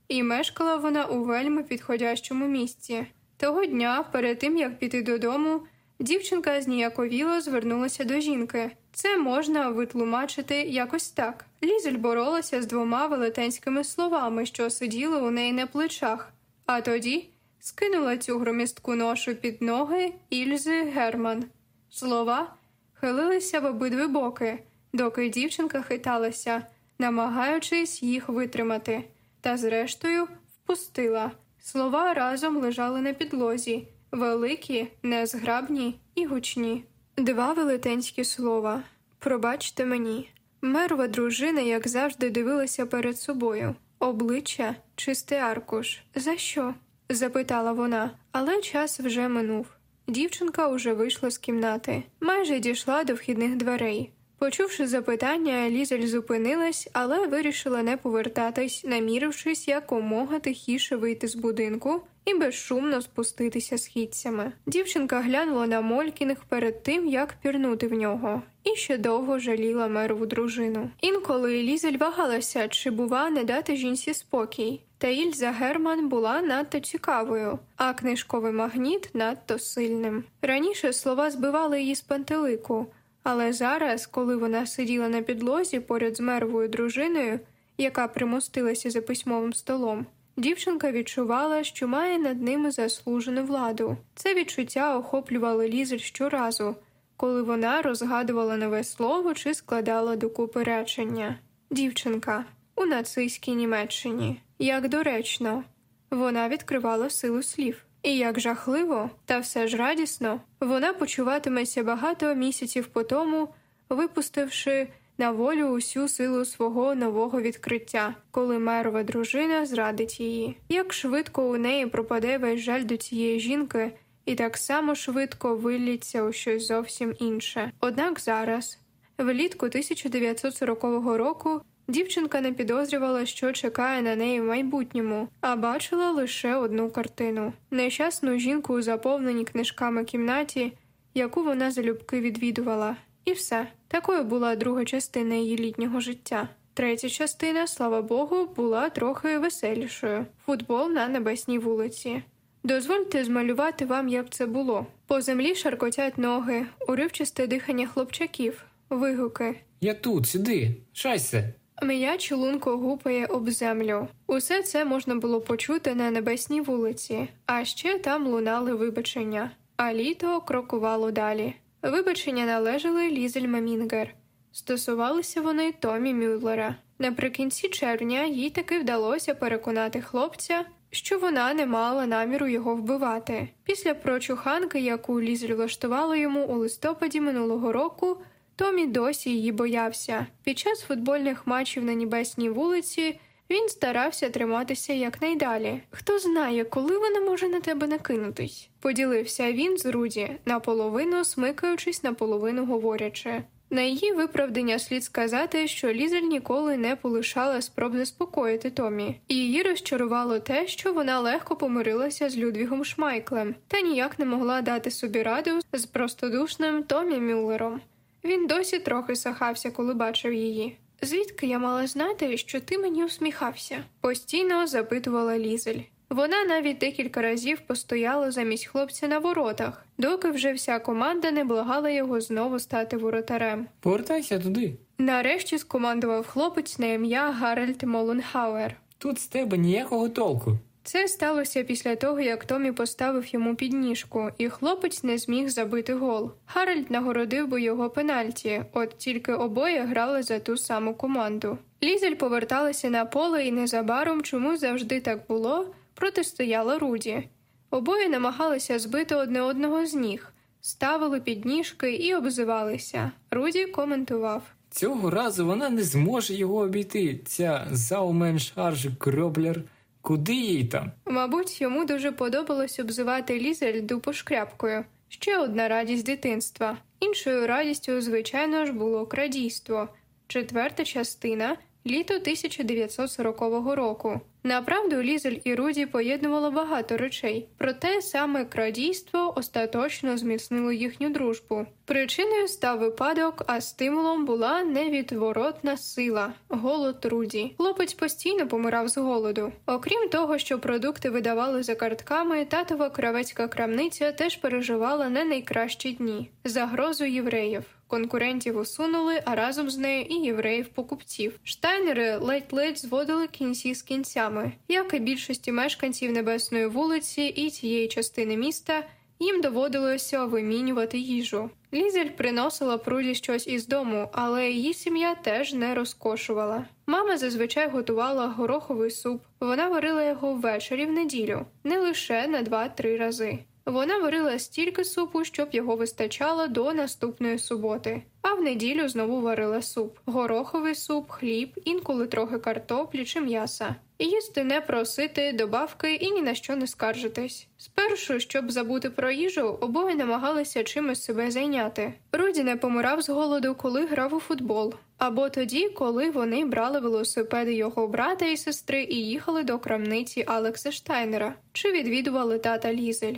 і мешкала вона у вельми підходящому місці. Того дня, перед тим як піти додому, дівчинка зніяковіло звернулася до жінки. Це можна витлумачити якось так. Лізель боролася з двома велетенськими словами, що сиділи у неї на плечах, а тоді скинула цю громістку ношу під ноги Ільзи Герман. Слова хилилися в обидві боки, доки дівчинка хиталася, намагаючись їх витримати, та, зрештою, впустила. Слова разом лежали на підлозі, великі, незграбні і гучні. Два велетенські слова. Пробачте мені. Мерва дружина, як завжди, дивилася перед собою. Обличчя чистий аркуш. За що? Запитала вона, але час вже минув. Дівчинка уже вийшла з кімнати, майже дійшла до вхідних дверей. Почувши запитання, Лізель зупинилась, але вирішила не повертатись, намірившись якомога тихіше вийти з будинку і безшумно спуститися східцями. Дівчинка глянула на Молькіних перед тим, як пірнути в нього, і ще довго жаліла мерову дружину. Інколи Лізель вагалася, чи, бува, не дати жінці спокій. Та Ільза Герман була надто цікавою, а книжковий магніт надто сильним. Раніше слова збивали її з пантелику, але зараз, коли вона сиділа на підлозі поряд з меровою дружиною, яка примостилася за письмовим столом, дівчинка відчувала, що має над ними заслужену владу. Це відчуття охоплювало Лізель щоразу, коли вона розгадувала нове слово чи складала докупи речення. Дівчинка у нацистській Німеччині. Як доречно, вона відкривала силу слів. І як жахливо, та все ж радісно, вона почуватиметься багато місяців по тому, випустивши на волю усю силу свого нового відкриття, коли мерова дружина зрадить її. Як швидко у неї пропаде весь жаль до цієї жінки, і так само швидко вилліться у щось зовсім інше. Однак зараз, влітку 1940 року, Дівчинка не підозрювала, що чекає на неї в майбутньому, а бачила лише одну картину нещасну жінку у заповненій книжками кімнаті, яку вона залюбки відвідувала. І все такою була друга частина її літнього життя. Третя частина, слава Богу, була трохи веселішою футбол на небесній вулиці. Дозвольте змалювати вам, як це було. По землі шаркотять ноги, уривчасте дихання хлопчаків, вигуки. Я тут, сиди, шайся. М'яч лунко гупає об землю. Усе це можна було почути на небесній вулиці, а ще там лунали вибачення, а літо крокувало далі. Вибачення належали Лізель Мамінгер. Стосувалися вони Томі Мюллера. Наприкінці червня їй таки вдалося переконати хлопця, що вона не мала наміру його вбивати. Після прочуханки, яку Лізель влаштувала йому у листопаді минулого року. Томі досі її боявся. Під час футбольних матчів на Небесній вулиці він старався триматися якнайдалі. Хто знає, коли вона може на тебе накинутись? Поділився він з Руді, наполовину смикаючись, наполовину говорячи. На її виправдання слід сказати, що Лізель ніколи не полишала спроб заспокоїти Томі, і її розчарувало те, що вона легко помирилася з Людвігом Шмайклем та ніяк не могла дати собі раду з простодушним Томі Мюллером. Він досі трохи сахався, коли бачив її. Звідки я мала знати, що ти мені усміхався? постійно запитувала Лізель. Вона навіть декілька разів постояла замість хлопця на воротах, доки вже вся команда не благала його знову стати воротарем. Повертайся туди. Нарешті скомандував хлопець на ім'я Гаральд Моленхауер. Тут з тебе ніякого толку. Це сталося після того, як Томі поставив йому підніжку, і хлопець не зміг забити гол. Харальд нагородив би його пенальті, от тільки обоє грали за ту саму команду. Лізель поверталася на поле і незабаром, чому завжди так було, протистояла Руді. Обоє намагалися збити одне одного з ніг, ставили підніжки і обзивалися. Руді коментував. Цього разу вона не зможе його обійти. Ця зауменшарж Кроблер. Куди їй там? Мабуть, йому дуже подобалось обзивати Лізель дупошкряпкою. Ще одна радість дитинства. Іншою радістю, звичайно ж, було крадійство. Четверта частина літо 1940 року. Направду, Лізель і Руді поєднувало багато речей, проте саме крадійство остаточно зміцнило їхню дружбу. Причиною став випадок, а стимулом була невідворотна сила голод Руді. Хлопець постійно помирав з голоду. Окрім того, що продукти видавали за картками, татова кравецька крамниця теж переживала не найкращі дні загрозу євреїв. Конкурентів усунули, а разом з нею і євреїв-покупців. Штайнери ледь-ледь зводили кінці з кінцями, як і більшості мешканців небесної вулиці і цієї частини міста. Їм доводилося вимінювати їжу. Лізель приносила пруді щось із дому, але її сім'я теж не розкошувала. Мама зазвичай готувала гороховий суп. Вона варила його ввечері в неділю, не лише на два-три рази. Вона варила стільки супу, щоб його вистачало до наступної суботи, а в неділю знову варила суп, гороховий суп, хліб, інколи трохи картоплі чи м'яса. Їсти не просити, добавки і ні на що не скаржитись. Спершу, щоб забути про їжу, обоє намагалися чимось себе зайняти. Руді не помирав з голоду, коли грав у футбол, або тоді, коли вони брали велосипеди його брата і сестри і їхали до крамниці Алекса Штайнера чи відвідували тата Лізель.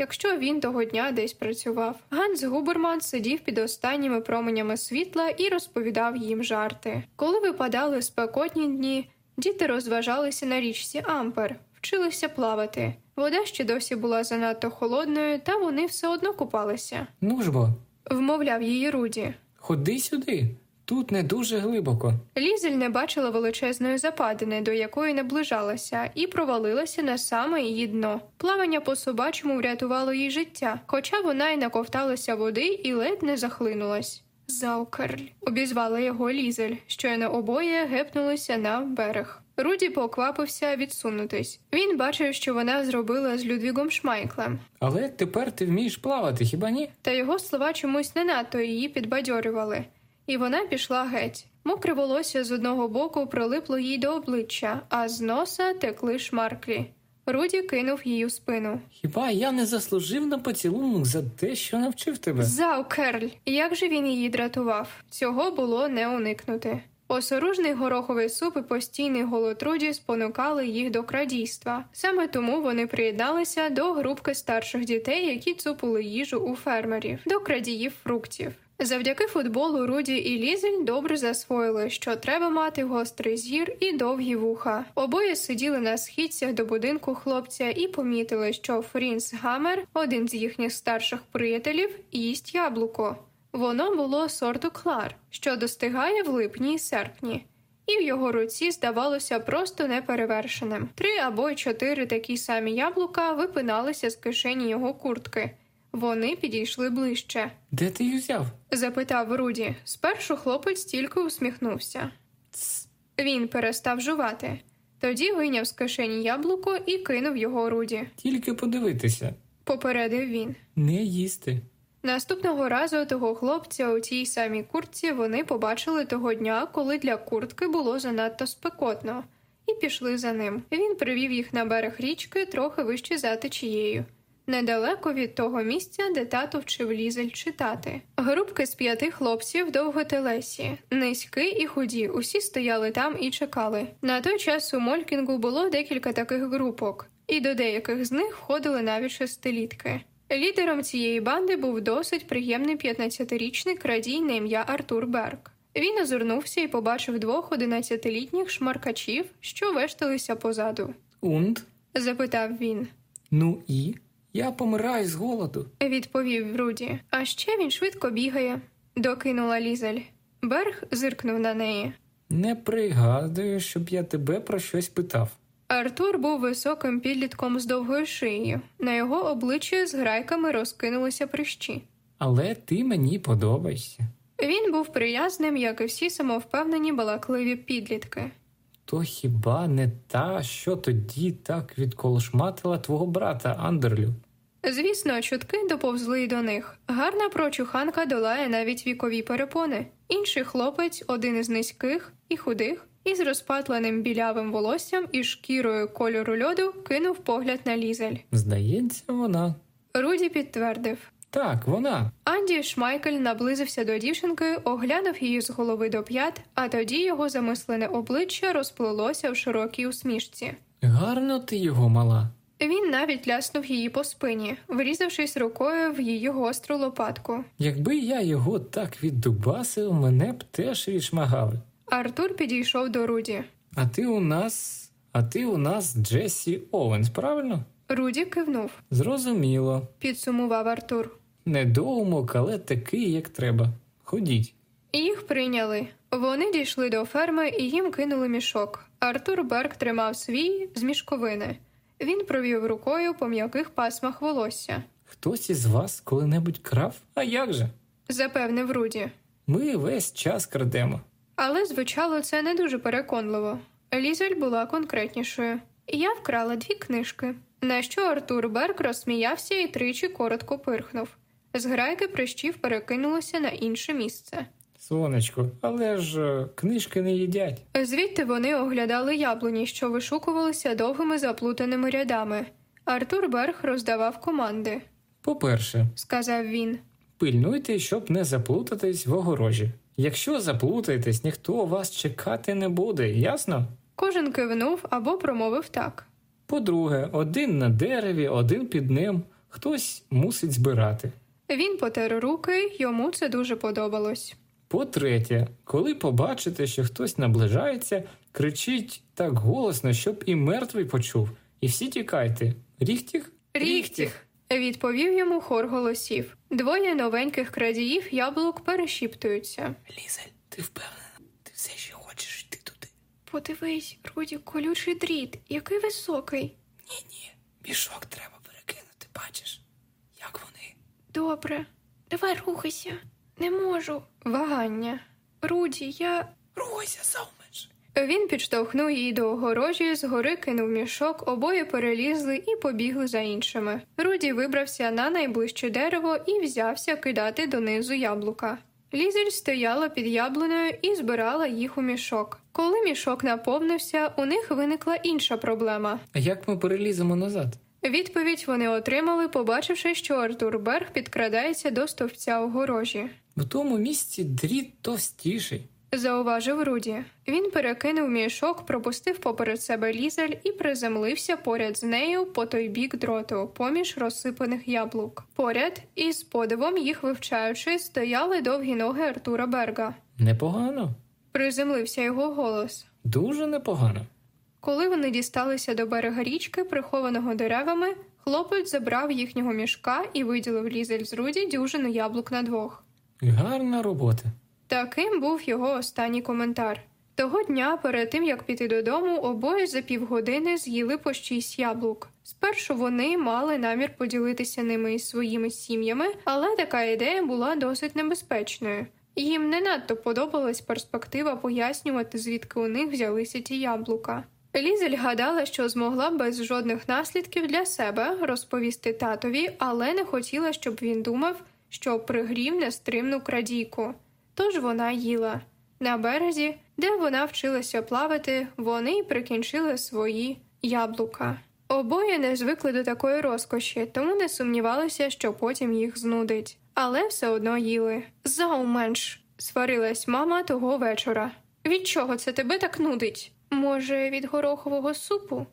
Якщо він того дня десь працював, Ганс Губерман сидів під останніми променями світла і розповідав їм жарти. Коли випадали спекотні дні, діти розважалися на річці Ампер, вчилися плавати. Вода ще досі була занадто холодною, та вони все одно купалися. Ну ж бо, Вмовляв її Руді. ходи сюди. Тут не дуже глибоко. Лізель не бачила величезної западини, до якої наближалася, і провалилася на саме її дно. Плавання по собачому врятувало їй життя, хоча вона й наковталася води і ледь не захлинулась. Заукерль, обізвала його Лізель, щойно обоє гепнулися на берег. Руді поквапився відсунутись. Він бачив, що вона зробила з Людвігом Шмайклем, Але тепер ти вмієш плавати, хіба ні? та його слова чомусь не надто її підбадьорювали, і вона пішла геть. Мокре волосся з одного боку прилипло їй до обличчя, а з носа текли шмарклі. Руді кинув її у спину. Хіба я не заслужив на поцілунок за те, що навчив тебе? Заукерль! Як же він її дратував? Цього було не уникнути. Осоружний гороховий суп і постійний голод Руді спонукали їх до крадійства. Саме тому вони приєдналися до групки старших дітей, які цупили їжу у фермерів, до крадіїв фруктів. Завдяки футболу Руді і Лізель добре засвоїли, що треба мати гострий зір і довгі вуха. Обоє сиділи на східцях до будинку хлопця і помітили, що Фрінс Гаммер, один з їхніх старших приятелів, їсть яблуко. Воно було сорту клар, що достигає в липні і серпні, і в його руці здавалося просто неперевершеним. Три або чотири такі самі яблука випиналися з кишені його куртки. Вони підійшли ближче. Де ти їх взяв? Запитав Руді. Спершу хлопець тільки усміхнувся. Тс. Він перестав жувати. Тоді вийняв з кишені яблуко і кинув його Руді. Тільки подивитися, Попередив він. не їсти. Наступного разу того хлопця у тій самій куртці вони побачили того дня, коли для куртки було занадто спекотно, і пішли за ним. Він привів їх на берег річки трохи вище за течією. Недалеко від того місця, де тато вчив лізель читати. Групки з п'яти хлопців довготелесі, низькі і худі, усі стояли там і чекали. На той час у Молькінгу було декілька таких групок, і до деяких з них входили навіть шестилітки. Лідером цієї банди був досить приємний 15-річний крадій на ім'я Артур Берг. Він озирнувся і побачив двох 11-літніх шмаркачів, що вешталися позаду. Унд? Запитав він. Ну і? Я помираю з голоду. Відповів Руді. А ще він швидко бігає, докинула Лізель. Берг зиркнув на неї. Не пригадую, щоб я тебе про щось питав. Артур був високим підлітком з довгою шиєю. На його обличчі з грайками розкинулися прищі. Але ти мені подобаєшся. Він був приязним, як і всі самовпевнені балакливі підлітки. То хіба не та, що тоді так відколошматила твого брата Андерлю? Звісно, чутки доповзли й до них. Гарна прочуханка долає навіть вікові перепони. Інший хлопець, один із низьких і худих, із розпатленим білявим волоссям і шкірою кольору льоду, кинув погляд на лізель. Здається, вона. Руді підтвердив. Так, вона. Анді Шмайкель наблизився до дівчинки, оглянув її з голови до п'ят, а тоді його замислене обличчя розплилося в широкій усмішці. Гарно ти його мала. Він навіть ляснув її по спині, врізавшись рукою в її гостру лопатку. Якби я його так віддубасив, мене б теж відшмагали. Артур підійшов до Руді. А ти у нас. А ти у нас Джесі Оуенс, правильно? Руді кивнув, Зрозуміло. підсумував Артур. Недоумок, але такий, як треба. Ходіть. Їх прийняли. Вони дійшли до ферми і їм кинули мішок. Артур Берг тримав свій з мішковини. Він провів рукою по м'яких пасмах волосся. Хтось із вас коли-небудь крав? А як же? Запевнив Руді. Ми весь час крадемо. Але звучало це не дуже переконливо. Лізель була конкретнішою. Я вкрала дві книжки. На що Артур Берг розсміявся і тричі коротко пирхнув. З грайки прищів перекинулося на інше місце. Сонечко, але ж е, книжки не їдять. Звідти вони оглядали яблуні, що вишукувалися довгими заплутаними рядами. Артур Берг роздавав команди, По-перше, сказав він. пильнуйте, щоб не заплутатись в огорожі. Якщо заплутаєтесь, ніхто вас чекати не буде, ясно? Кожен кивнув або промовив так. По-друге, один на дереві, один під ним, хтось мусить збирати. Він потер руки, йому це дуже подобалось. По-третє, коли побачите, що хтось наближається, кричіть так голосно, щоб і мертвий почув, і всі тікайте. Ріхтіх? Ріхтіх. Відповів йому хор голосів. Двоє новеньких крадіїв яблук перешіптуються. Лізель, ти впевнена? Ти все ще хочеш йти туди? Подивись, Руді, колючий дріт, який високий. Ні, ні, мішок треба перекинути, бачиш. Добре, давай рухайся. Не можу. Вагання. Руді, я. Рухайся, Сауменш. Він підштовхнув її до огорожі, згори кинув мішок, обоє перелізли і побігли за іншими. Руді вибрався на найближче дерево і взявся кидати донизу яблука. Лізель стояла під яблуною і збирала їх у мішок. Коли мішок наповнився, у них виникла інша проблема. А як ми переліземо назад? Відповідь вони отримали, побачивши, що Артур Берг підкрадається до стовпця огорожі. В тому місці дріт товстіший. Зауважив Руді. Він перекинув мішок, пропустив поперед себе лізель і приземлився поряд з нею по той бік дроту, поміж розсипаних яблук. Поряд, із подивом їх вивчаючи, стояли довгі ноги Артура Берга. Непогано, Приземлився його голос. дуже непогано. Коли вони дісталися до берега річки, прихованого деревами, хлопець забрав їхнього мішка і виділив лізель з Руді дюжину яблук на двох. Гарна робота. Таким був його останній коментар. Того дня, перед тим як піти додому, обоє за півгодини з'їли по шість яблук. Спершу вони мали намір поділитися ними із своїми сім'ями, але така ідея була досить небезпечною. Їм не надто подобалась перспектива пояснювати, звідки у них взялися ті яблука. Лізель гадала, що змогла без жодних наслідків для себе розповісти татові, але не хотіла, щоб він думав, що пригрів нестримну крадійку. Тож вона їла. На березі, де вона вчилася плавати, вони й прикінчили свої яблука. Обоє не звикли до такої розкоші, тому не сумнівалися, що потім їх знудить. Але все одно їли. Зауменш, сварилась мама того вечора. Від чого це тебе так нудить? Може, від горохового супу?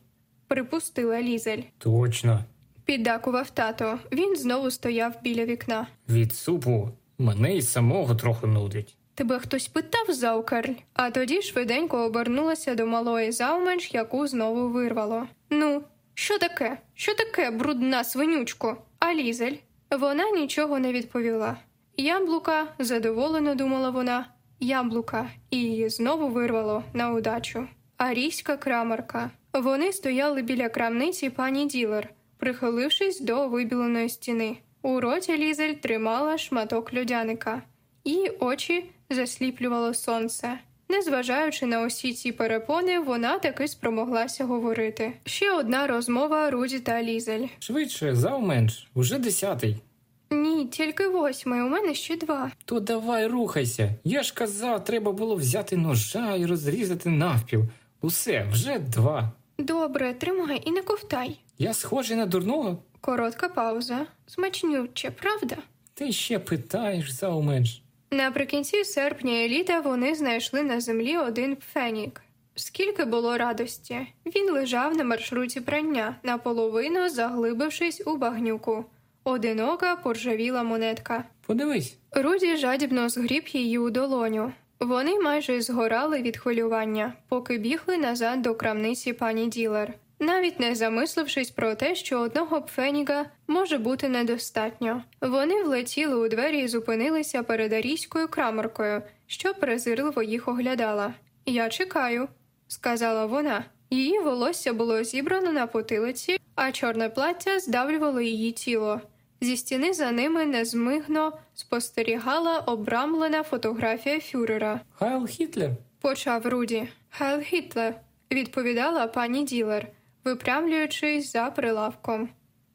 припустила лізель. Точно. Піддакував тато. Він знову стояв біля вікна. Від супу мене й самого трохи нудить. Тебе хтось питав, заукарль? А тоді швиденько обернулася до малої завменш, яку знову вирвало. Ну, що таке? Що таке, брудна свинючко? А лізель? Вона нічого не відповіла. Яблука, задоволено думала вона, яблука, і її знову вирвало на удачу. Арійська крамарка. Вони стояли біля крамниці пані Ділер, прихилившись до вибіленої стіни. У роті лізель тримала шматок льодяника. Її очі засліплювало сонце. Незважаючи на усі ці перепони, вона таки спромоглася говорити. Ще одна розмова Руді та Лізель. Швидше, завменш, уже десятий. Ні, тільки восьмий, у мене ще два. То давай рухайся. Я ж казав, треба було взяти ножа і розрізати навпіл. Усе, вже два. Добре, тримай і не ковтай. Я схожий на дурного? Коротка пауза. Смачнюче, правда? Ти ще питаєш завменш. Наприкінці серпня і літа вони знайшли на землі один фенік. Скільки було радості. Він лежав на маршруті прання, наполовину заглибившись у багнюку. Одинока поржавіла монетка. Подивись, Руді жадібно згріб її у долоню. Вони майже згорали від хвилювання, поки бігли назад до крамниці пані Ділер, навіть не замислившись про те, що одного пфеніга може бути недостатньо. Вони влетіли у двері і зупинилися перед арійською крамаркою, що презирливо їх оглядала. Я чекаю, сказала вона. Її волосся було зібрано на потилиці, а чорне плаття здавлювало її тіло. Зі стіни за ними незмигно спостерігала обрамлена фотографія фюрера. Хайл Хітлер. Почав Руді. Heil Hitler, відповідала пані Ділер. випрямлюючись за прилавком.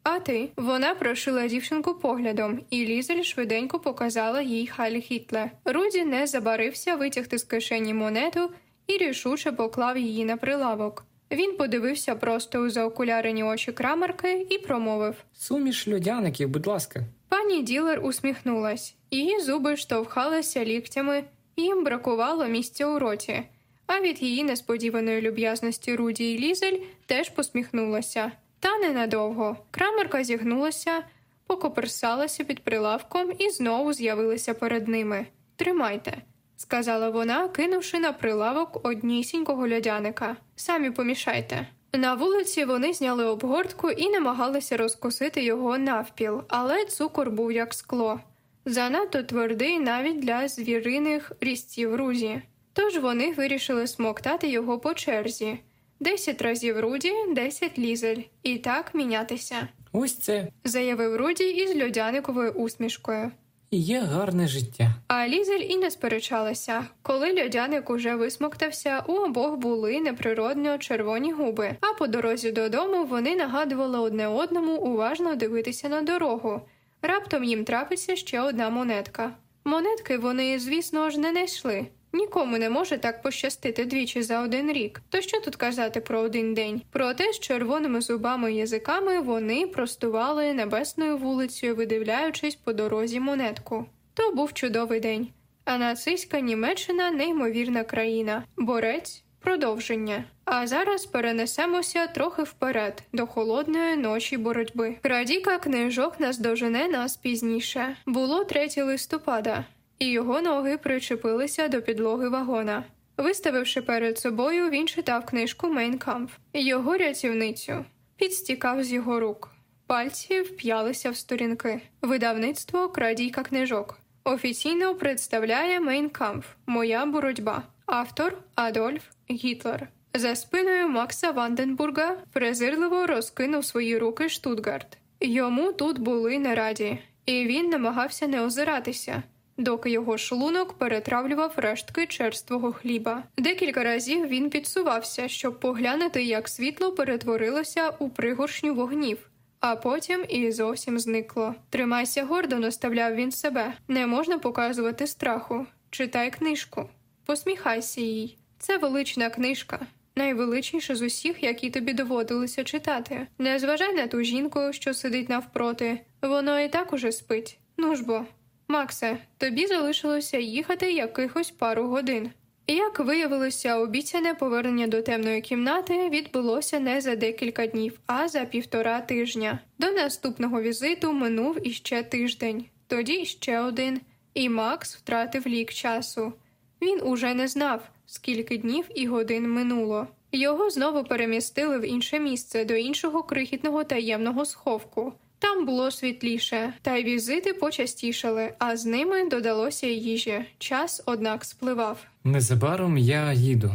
А ти? Вона прошила дівчинку поглядом, і Лізель швиденько показала їй Heil Hitler. Руді не забарився витягти з кишені монету і рішуче поклав її на прилавок. Він подивився просто у заокулярені очі крамарки і промовив. Суміш льодяників, будь ласка. Пані Ділер усміхнулась, її зуби штовхалися ліктями, їм бракувало місця у роті. А від її несподіваної люб'язності Руді і Лізель теж посміхнулася. Та ненадовго. Крамерка зігнулася, покоперсалася під прилавком і знову з'явилася перед ними. Тримайте, сказала вона, кинувши на прилавок однісінького льодяника. Самі помішайте. На вулиці вони зняли обгортку і намагалися розкусити його навпіл, але цукор був як скло. Занадто твердий навіть для звіриних різців Рузі. Тож вони вирішили смоктати його по черзі. Десять разів Руді, десять лізель, і так мінятися, Ось це заявив Руді із льодяниковою усмішкою. Є гарне життя. А лізель і не сперечалася. Коли льодяник уже висмоктався, у обох були неприродно червоні губи. А по дорозі додому вони нагадували одне одному уважно дивитися на дорогу. Раптом їм трапиться ще одна монетка. Монетки вони, звісно ж, не знайшли. Нікому не може так пощастити двічі за один рік. То що тут казати про один день? Проте з червоними зубами і язиками вони простували небесною вулицею, видивляючись по дорозі монетку. То був чудовий день. А нацистська Німеччина неймовірна країна, борець, продовження. А зараз перенесемося трохи вперед до холодної ночі боротьби. Крадіка книжок наздожене нас пізніше. Було 3 листопада і його ноги причепилися до підлоги вагона. Виставивши перед собою, він читав книжку Мейнкамф. Його рятівницю підстікав з його рук. Пальці вп'ялися в сторінки. Видавництво Крадійка книжок. Офіційно представляє Мейнкамф Моя боротьба. Автор Адольф Гітлер. За спиною Макса Ванденбурга презирливо розкинув свої руки Штутгарт. Йому тут були не раді, і він намагався не озиратися доки його шлунок перетравлював рештки черствого хліба. Декілька разів він підсувався, щоб поглянути, як світло перетворилося у пригоршню вогнів, а потім і зовсім зникло. Тримайся гордо, наставляв він себе. Не можна показувати страху. Читай книжку, посміхайся їй. Це велична книжка. Найвеличніша з усіх, які тобі доводилося читати. Не зважай на ту жінку, що сидить навпроти, воно і так уже спить. Ну ж бо. Максе, тобі залишилося їхати якихось пару годин. Як виявилося, обіцяне повернення до темної кімнати відбулося не за декілька днів, а за півтора тижня. До наступного візиту минув іще тиждень, тоді ще один, і Макс втратив лік часу. Він уже не знав, скільки днів і годин минуло. Його знову перемістили в інше місце до іншого крихітного таємного сховку. Там було світліше, та й візити почастішали, а з ними додалося й їжі. Час, однак, спливав. Незабаром я їду.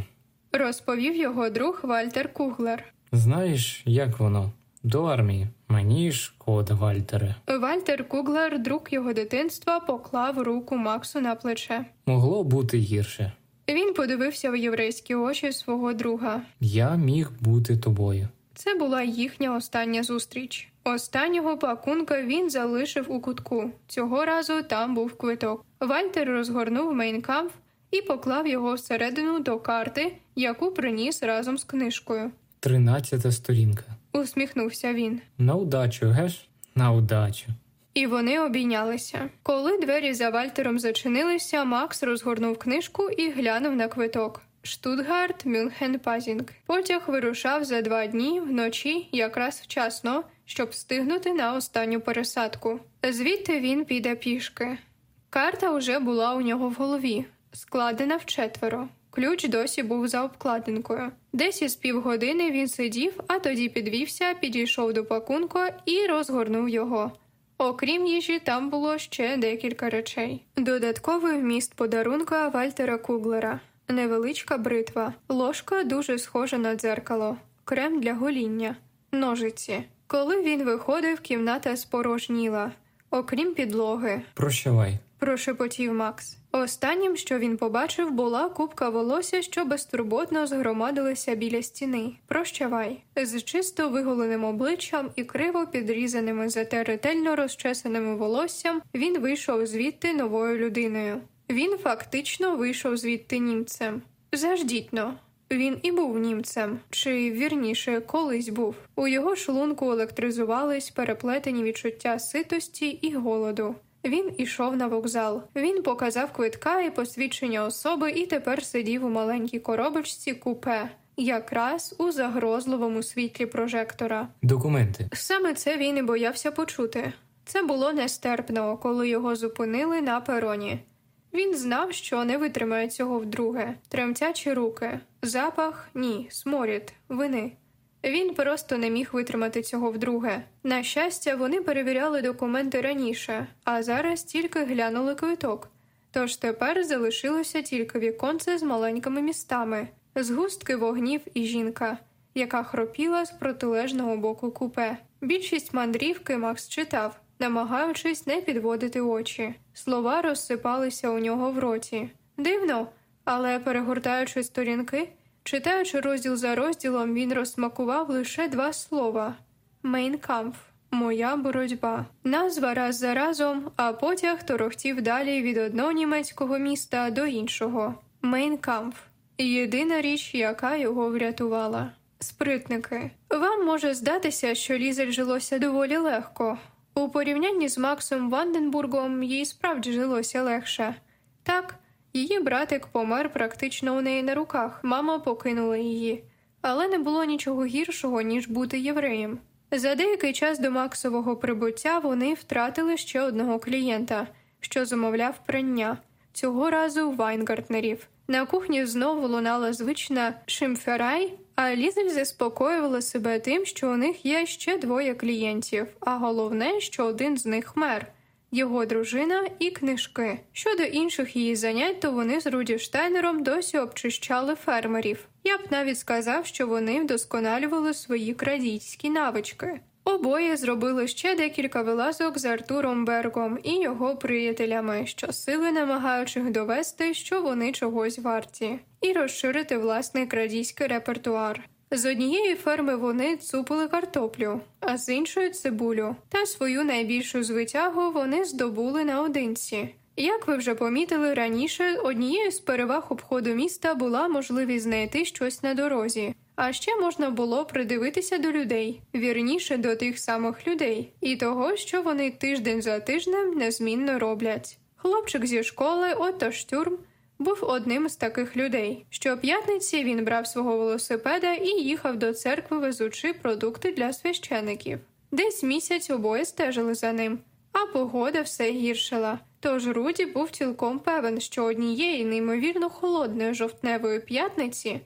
Розповів його друг Вальтер Куглер. Знаєш, як воно? До армії. Мені шкода, Вальтере. Вальтер Куглер, друг його дитинства, поклав руку Максу на плече. Могло бути гірше. Він подивився в єврейські очі свого друга. Я міг бути тобою. Це була їхня остання зустріч. Останнього пакунка він залишив у кутку. Цього разу там був квиток. Вальтер розгорнув Mein Kampf і поклав його всередину до карти, яку приніс разом з книжкою. Тринадцята сторінка. Усміхнувся він. На удачу, еге ж? На удачу. І вони обійнялися. Коли двері за Вальтером зачинилися, Макс розгорнув книжку і глянув на квиток. Штутгарт, Мюнхен, Пазінг. Потяг вирушав за два дні вночі, якраз вчасно, щоб встигнути на останню пересадку. Звідти він піде пішки. Карта вже була у нього в голові, складена вчетверо. Ключ досі був за обкладинкою. Десь із півгодини він сидів, а тоді підвівся, підійшов до пакунка і розгорнув його. Окрім їжі, там було ще декілька речей. Додатковий вміст подарунка Вальтера Куглера, невеличка бритва, ложка дуже схожа на дзеркало, крем для гоління, ножиці. Коли він виходив, кімната спорожніла, окрім підлоги. Прощавай. прошепотів Макс. Останнім, що він побачив, була купка волосся, що безтурботно згромадилася біля стіни. Прощавай, з чисто виголеним обличчям і криво підрізаними, зате ретельно розчесаними волоссям, він вийшов звідти новою людиною. Він фактично вийшов звідти німцем. Заждітно. Він і був німцем, чи вірніше, колись був. У його шлунку електризувались переплетені відчуття ситості і голоду. Він ішов на вокзал. Він показав квитка і посвідчення особи і тепер сидів у маленькій коробочці купе, якраз у загрозливому світлі прожектора. Документи. Саме це він і боявся почути. Це було нестерпно, коли його зупинили на пероні. Він знав, що не витримає цього вдруге, тремтячі руки, запах ні, сморід, вини. Він просто не міг витримати цього вдруге. На щастя, вони перевіряли документи раніше, а зараз тільки глянули квиток. Тож тепер залишилося тільки віконце з маленькими містами, згустки вогнів і жінка, яка хропіла з протилежного боку купе. Більшість мандрівки Макс читав, намагаючись не підводити очі. Слова розсипалися у нього в роті. Дивно, але перегортаючи сторінки. Читаючи розділ за розділом, він розсмакував лише два слова Мейнкамф. Моя боротьба. Назва раз за разом, а потяг торохтів далі від одного німецького міста до іншого. Мейнкамф. Єдина річ, яка його врятувала. Спритники. Вам може здатися, що Лізель жилося доволі легко. У порівнянні з Максом Ванденбургом їй справді жилося легше. Так. Її братик помер практично у неї на руках, мама покинула її, але не було нічого гіршого, ніж бути євреєм. За деякий час до Максового прибуття вони втратили ще одного клієнта, що замовляв прання, цього разу Вайнгартнерів. На кухні знову лунала звична шимферай, а Лізель заспокоювала себе тим, що у них є ще двоє клієнтів, а головне, що один з них мер його дружина і книжки. Щодо інших її занять, то вони з Руді Штайнером досі обчищали фермерів. Я б навіть сказав, що вони вдосконалювали свої крадійські навички. Обоє зробили ще декілька вилазок з Артуром Бергом і його приятелями, щосили намагаючись довести, що вони чогось варті, і розширити власний крадійський репертуар. З однієї ферми вони цупили картоплю, а з іншої цибулю, та свою найбільшу звитягу вони здобули наодинці. Як ви вже помітили раніше, однією з переваг обходу міста була можливість знайти щось на дорозі, а ще можна було придивитися до людей, вірніше до тих самих людей, і того, що вони тиждень за тижнем незмінно роблять. Хлопчик зі школи, Отто Штюрм, був одним з таких людей. Щоп'ятниці він брав свого велосипеда і їхав до церкви, везучи продукти для священиків. Десь місяць обоє стежили за ним, а погода все гіршила. Тож Руді був цілком певен, що однієї неймовірно холодної жовтневої п'ятниці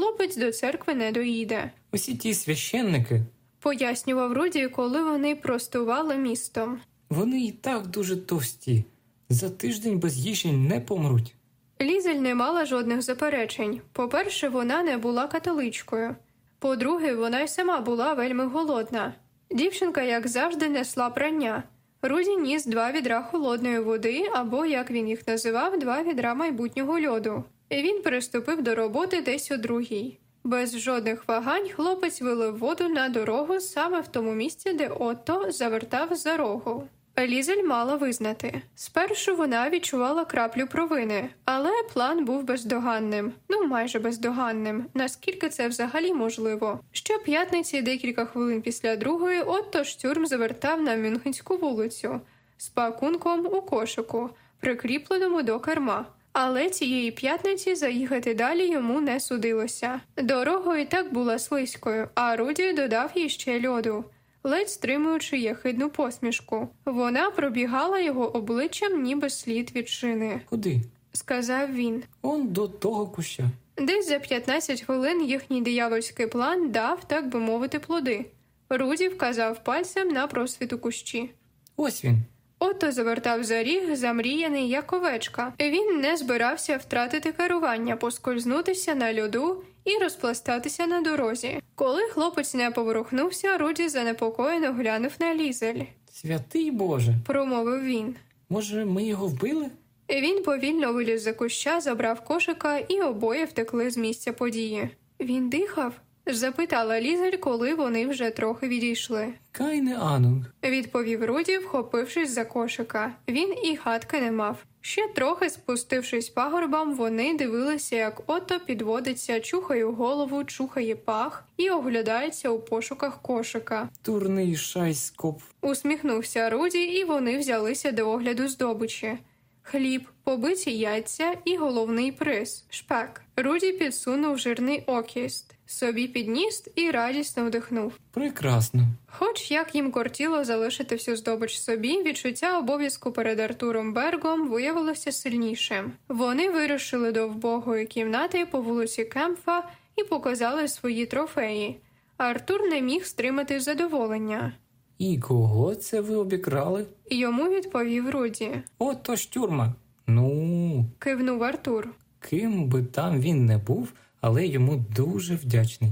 хлопець до церкви не доїде. Усі ті священники, Пояснював Руді, коли вони простували містом. вони і так дуже товсті. За тиждень без їжі не помруть. Лізель не мала жодних заперечень. По-перше, вона не була католичкою. По-друге, вона й сама була вельми голодна. Дівчинка, як завжди, несла прання. Руді ніс два відра холодної води, або, як він їх називав, два відра майбутнього льоду. Він приступив до роботи десь о другій. Без жодних вагань хлопець вилив воду на дорогу саме в тому місці, де Отто завертав за рогу. Лізель мала визнати. Спершу вона відчувала краплю провини, але план був бездоганним, ну майже бездоганним. Наскільки це взагалі можливо? Щоп'ятниці, декілька хвилин після другої, Отто штюрм завертав на Мюнхенську вулицю з пакунком у кошику, прикріпленому до керма. Але цієї п'ятниці заїхати далі йому не судилося. Дорога і так була слизькою, а Руді додав їй ще льоду ледь стримуючи єхидну посмішку. Вона пробігала його обличчям, ніби слід від шини. Куди? Сказав він. Он до того куща. Десь за 15 хвилин їхній диявольський план дав, так би мовити, плоди. Руді вказав пальцем на просвіт у кущі. Ось він. Ото завертав за ріг, замріяний, як овечка. Він не збирався втратити керування, поскользнутися на льоду і розпластатися на дорозі. Коли хлопець не поворухнувся, Руді занепокоєно глянув на лізель. Святий Боже. Промовив він. Може, ми його вбили? Він повільно виліз за куща, забрав кошика, і обоє втекли з місця події. Він дихав? Запитала Лізель, коли вони вже трохи відійшли. Кайне Анунг. Відповів Руді, вхопившись за кошика. Він і хатки не мав. Ще трохи спустившись пагорбам, вони дивилися, як ото підводиться, чухає голову, чухає пах і оглядається у пошуках кошика. Турний шайскоп. Усміхнувся Руді, і вони взялися до огляду здобичі. Хліб, побиті яйця і головний приз шпек. Руді підсунув жирний окіст, собі підніс і радісно вдихнув. Прекрасно. Хоч як їм кортіло залишити всю здобич собі, відчуття обов'язку перед Артуром Бергом виявилося сильнішим. Вони вирушили до вбогої кімнати по вулиці Кемфа і показали свої трофеї. Артур не міг стримати задоволення. І кого це ви обікрали? Йому відповів Руді. Ото ж тюрма. Ну, Кивнув Артур. ким би там він не був, але йому дуже вдячний.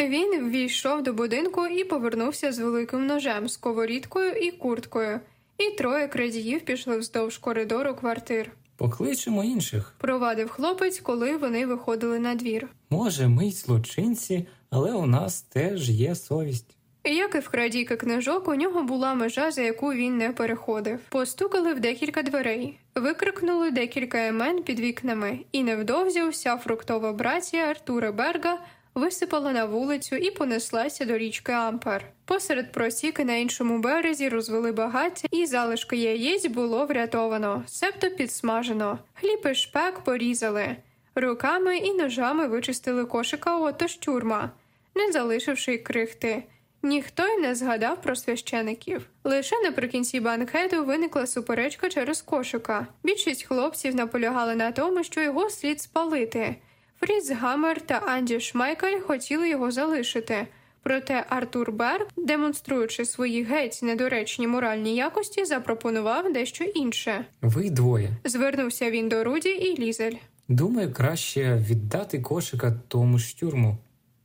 Він ввійшов до будинку і повернувся з великим ножем, сковорідкою і курткою, і троє крадіїв пішли вздовж коридору квартир. Покличемо інших. Провадив хлопець, коли вони виходили на двір. Може, ми й злочинці, але у нас теж є совість. Як і в крадійки книжок, у нього була межа, за яку він не переходив. Постукали в декілька дверей, викрикнули декілька імен під вікнами, і невдовзі уся фруктова братія Артура Берга висипала на вулицю і понеслася до річки Ампер. Посеред просіки на іншому березі розвели багаття, і залишки яєць було врятовано, себто підсмажено. Хліб і шпек порізали. Руками і ножами вичистили кошика ото ж тюрма, не залишивши крихти. Ніхто й не згадав про священиків. Лише наприкінці банкету виникла суперечка через кошика. Більшість хлопців наполягали на тому, що його слід спалити. Фріц Гаммер та Анді Шмайкель хотіли його залишити. Проте Артур Берг, демонструючи свої геть недоречні моральні якості, запропонував дещо інше. Ви двоє. Звернувся він до Руді і Лізель. Думаю, краще віддати кошика тому ж тюрму.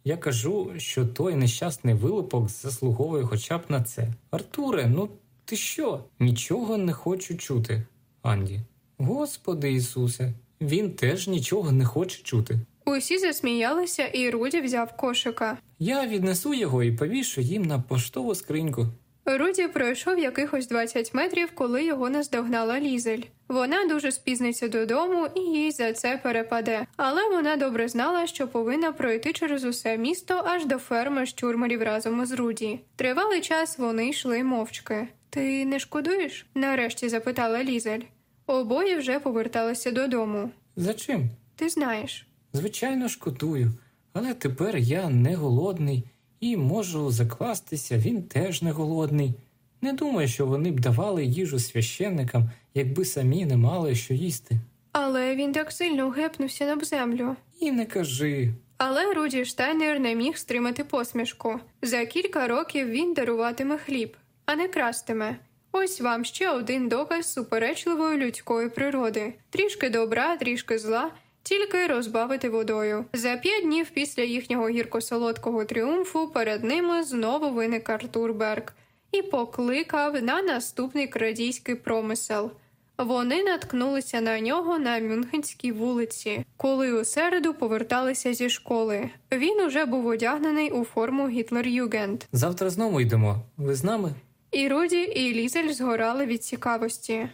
Я кажу, що той нещасний вилупок заслуговує хоча б на це. Артуре, ну ти що? Нічого не хочу чути. Анді. Господи Ісусе, він теж нічого не хоче чути. Усі засміялися, і Руді взяв кошика. Я віднесу його і повішу їм на поштову скриньку. Руді пройшов якихось 20 метрів, коли його наздогнала Лізель. Вона дуже спізниться додому і їй за це перепаде. Але вона добре знала, що повинна пройти через усе місто аж до ферми штурмерів разом із Руді. Тривалий час вони йшли мовчки. Ти не шкодуєш? нарешті запитала Лізель. Обоє вже поверталися додому. За чим? Ти знаєш. Звичайно, шкодую, але тепер я не голодний і можу закластися, він теж не голодний. Не думаю, що вони б давали їжу священникам, якби самі не мали що їсти. Але він так сильно гепнувся на землю. І не кажи. Але Руді Штайнер не міг стримати посмішку. За кілька років він даруватиме хліб, а не крастиме. Ось вам ще один доказ суперечливої людської природи: трішки добра, трішки зла, тільки розбавити водою. За п'ять днів після їхнього гірко-солодкого тріумфу перед ними знову виник Артур Берг і покликав на наступний крадійський промисел. Вони наткнулися на нього на Мюнхенській вулиці, коли у середу поверталися зі школи. Він уже був одягнений у форму Гітлер-Югенд. Завтра знову йдемо. Ви з нами? І Руді, і Лізель згорали від цікавості.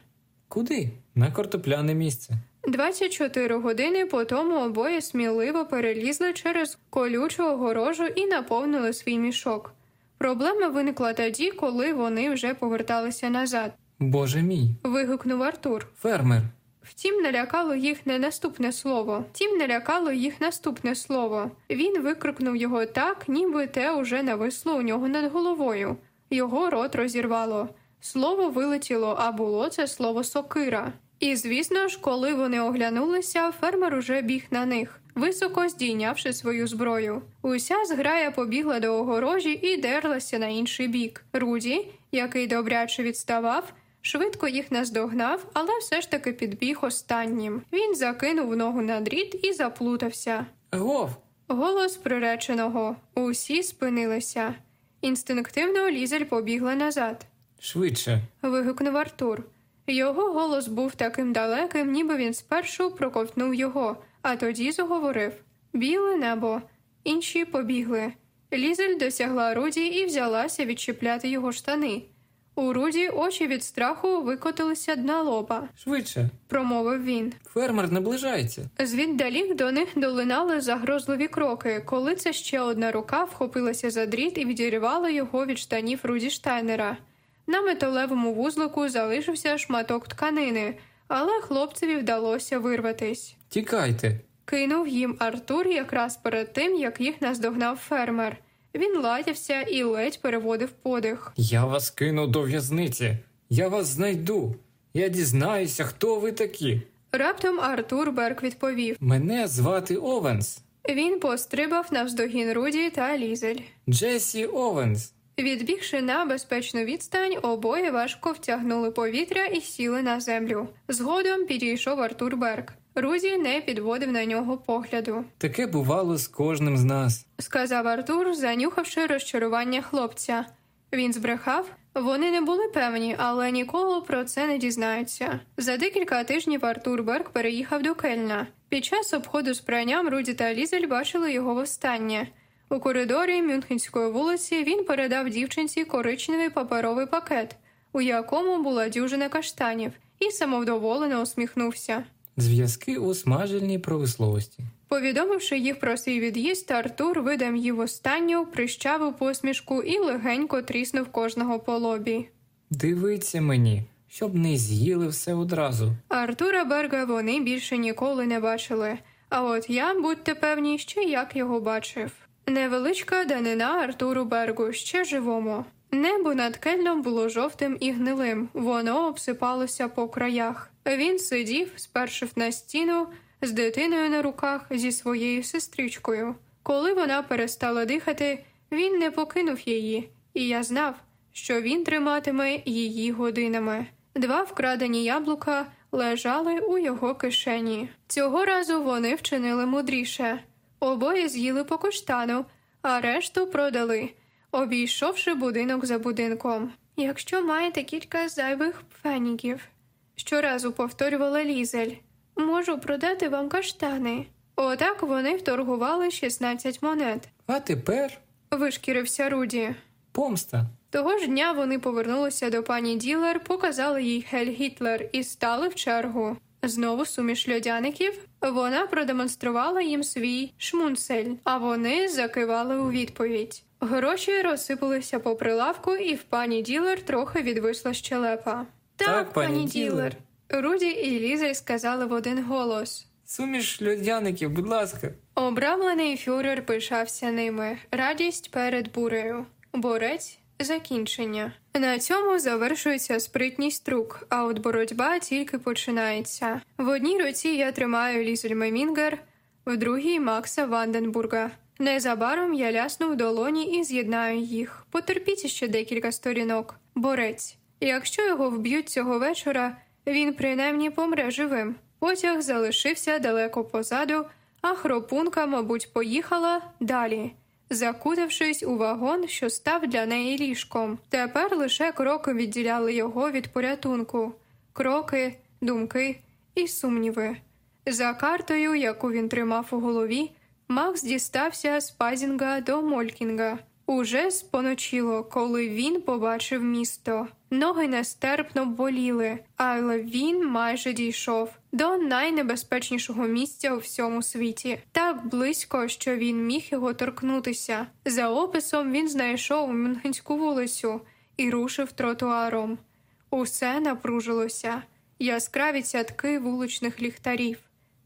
Куди? На картопляне місце. 24 години по тому обоє сміливо перелізли через колючу огорожу і наповнили свій мішок. Проблема виникла тоді, коли вони вже поверталися назад. Боже мій, Вигукнув Артур. фермер. Втім, налякало їх не наступне слово. Втім, налякало їх наступне слово. Він викрикнув його так, ніби те уже нависло у нього над головою. Його рот розірвало. Слово вилетіло, а було це слово сокира. І звісно ж, коли вони оглянулися, фермер уже біг на них, високо здійнявши свою зброю. Уся зграя побігла до огорожі і дерлася на інший бік. Руді, який добряче відставав, швидко їх наздогнав, але все ж таки підбіг останнім. Він закинув ногу на дріт і заплутався. Гов! Голос приреченого. Усі спинилися. Інстинктивно Лізель побігла назад. Швидше. Вигукнув Артур. Його голос був таким далеким, ніби він спершу проковтнув його, а тоді заговорив Біле небо. Інші побігли. Лізель досягла Руді і взялася відчіпляти його штани. У Руді очі від страху викотилися на лоба, Швидше, промовив він. фермер наближається. Звіддалік до них долинали загрозливі кроки, коли це ще одна рука вхопилася за дріт і відірвала його від штанів Руді Штайнера. На металевому вузлику залишився шматок тканини, але хлопцеві вдалося вирватись. Тікайте. Кинув їм Артур якраз перед тим, як їх наздогнав фермер. Він ладявся і ледь переводив подих. Я вас кину до в'язниці. Я вас знайду. Я дізнаюся, хто ви такі. Раптом Артур Берк відповів. Мене звати Овенс. Він пострибав навздогін Руді та Лізель. Джесі Овенс. Відбігши на безпечну відстань, обоє важко втягнули повітря і сіли на землю. Згодом підійшов Артур Берг. Рузі не підводив на нього погляду. Таке бувало з кожним з нас. Сказав Артур, занюхавши розчарування хлопця. Він збрехав. Вони не були певні, але ніколи про це не дізнаються. За декілька тижнів Артур Берг переїхав до Кельна. Під час обходу з пранням Руді та Лізель бачили його востаннє. У коридорі Мюнхенської вулиці він передав дівчинці коричневий паперовий пакет, у якому була дюжина каштанів, і самовдоволено усміхнувся. Зв'язки у смажельній промисловості. Повідомивши їх про свій від'їзд, Артур видав їй останню, прищавив посмішку і легенько тріснув кожного по лобі. Дивиться мені, щоб не з'їли все одразу. Артура Берга вони більше ніколи не бачили. А от я, будьте певні, ще як його бачив. Невеличка данина Артуру Бергу, ще живому. Небо над кельном було жовтим і гнилим, воно обсипалося по краях. Він сидів, спершив на стіну, з дитиною на руках зі своєю сестричкою. Коли вона перестала дихати, він не покинув її, і я знав, що він триматиме її годинами. Два вкрадені яблука лежали у його кишені. Цього разу вони вчинили мудріше. Обоє з'їли по коштану, а решту продали, обійшовши будинок за будинком. Якщо маєте кілька зайвих феніків, щоразу повторювала Лізель, можу продати вам каштани. Отак вони вторгували 16 монет. А тепер Вишкірився Руді. помста. Того ж дня вони повернулися до пані Ділер, показали їй Хель Гітлер і стали в чергу. Знову суміш льодяників. Вона продемонструвала їм свій шмунцель, а вони закивали у відповідь. Гроші розсипалися по прилавку, і в пані Ділер трохи відвисла щелепа. Так, пані Ділер». Руді і Лізель сказали в один голос. Суміш льодяників, будь ласка. Обрамлений фюрер пишався ними. Радість перед бурею. Борець закінчення. На цьому завершується спритність рук, а от боротьба тільки починається. В одній руці я тримаю Лізель Мемінгер, в другій Макса Ванденбурга. Незабаром я лясну в долоні і з'єднаю їх. Потерпіть ще декілька сторінок. Борець. Якщо його вб'ють цього вечора, він принаймні помре живим. Потяг залишився далеко позаду, а хропунка, мабуть, поїхала далі, закутавшись у вагон, що став для неї ліжком. Тепер лише кроки відділяли його від порятунку, кроки, думки і сумніви. За картою, яку він тримав у голові, Макс дістався з Пазінга до Молькінга. Уже споночило, коли він побачив місто. Ноги нестерпно боліли, але він майже дійшов до найнебезпечнішого місця у всьому світі, так близько, що він міг його торкнутися. За описом він знайшов Мюнхенську вулицю і рушив тротуаром. Усе напружилося, яскраві цятки вуличних ліхтарів,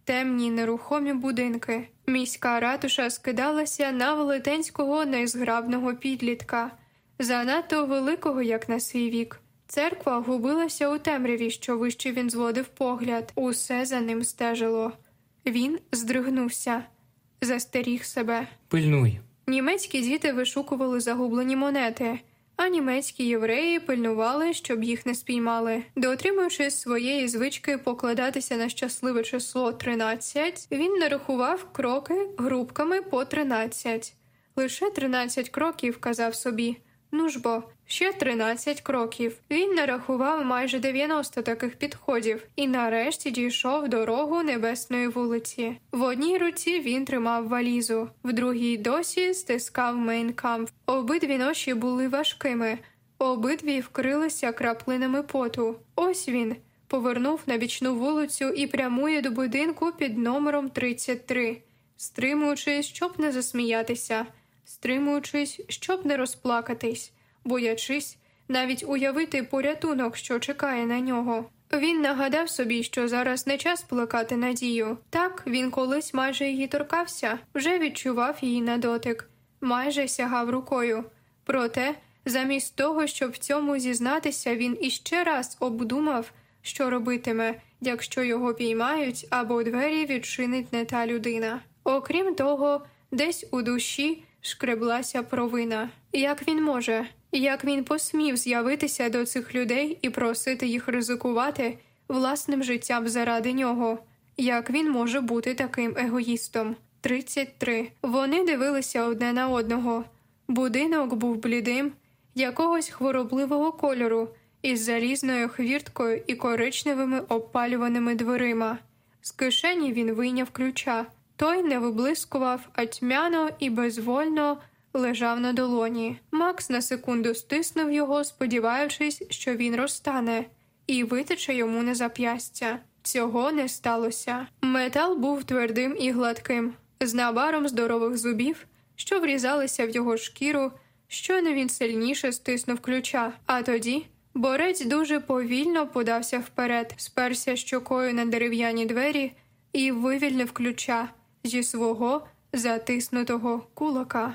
темні нерухомі будинки. Міська ратуша скидалася на велетенського незграбного підлітка, занадто великого, як на свій вік. Церква губилася у темряві, що вище він зводив погляд. Усе за ним стежило. Він здригнувся, застеріг себе. Пильнуй. Німецькі діти вишукували загублені монети, а німецькі євреї пильнували, щоб їх не спіймали. Дотримуючись своєї звички покладатися на щасливе число 13, він нарахував кроки групками по 13. Лише 13 кроків, казав собі. Ну ж бо, ще 13 кроків. Він нарахував майже 90 таких підходів і нарешті дійшов до рогу Небесної вулиці. В одній руці він тримав валізу, в другій досі стискав Mein Kampf. Обидві ноші були важкими, обидві вкрилися краплинами поту. Ось він повернув на бічну вулицю і прямує до будинку під номером 33, стримуючись, щоб не засміятися, стримуючись, щоб не розплакатись, боячись навіть уявити порятунок, що чекає на нього. Він нагадав собі, що зараз не час плекати надію. Так він колись майже її торкався, вже відчував її на дотик, майже сягав рукою. Проте, замість того, щоб в цьому зізнатися, він іще раз обдумав, що робитиме, якщо його піймають або двері відчинить не та людина. Окрім того, десь у душі шкреблася провина. Як він може, як він посмів з'явитися до цих людей і просити їх ризикувати власним життям заради нього? Як він може бути таким егоїстом? 33. Вони дивилися одне на одного. Будинок був блідим, якогось хворобливого кольору, із залізною хвірткою і коричневими обпалюваними дверима. З кишені він вийняв ключа. Той не виблискував, а тьмяно і безвольно лежав на долоні. Макс на секунду стиснув його, сподіваючись, що він розтане, і витече йому на зап'ястя. Цього не сталося. Метал був твердим і гладким, з набаром здорових зубів, що врізалися в його шкіру, щойно він сильніше стиснув ключа. А тоді борець дуже повільно подався вперед, сперся щокою на дерев'яні двері і вивільнив ключа зі свого затиснутого кулака.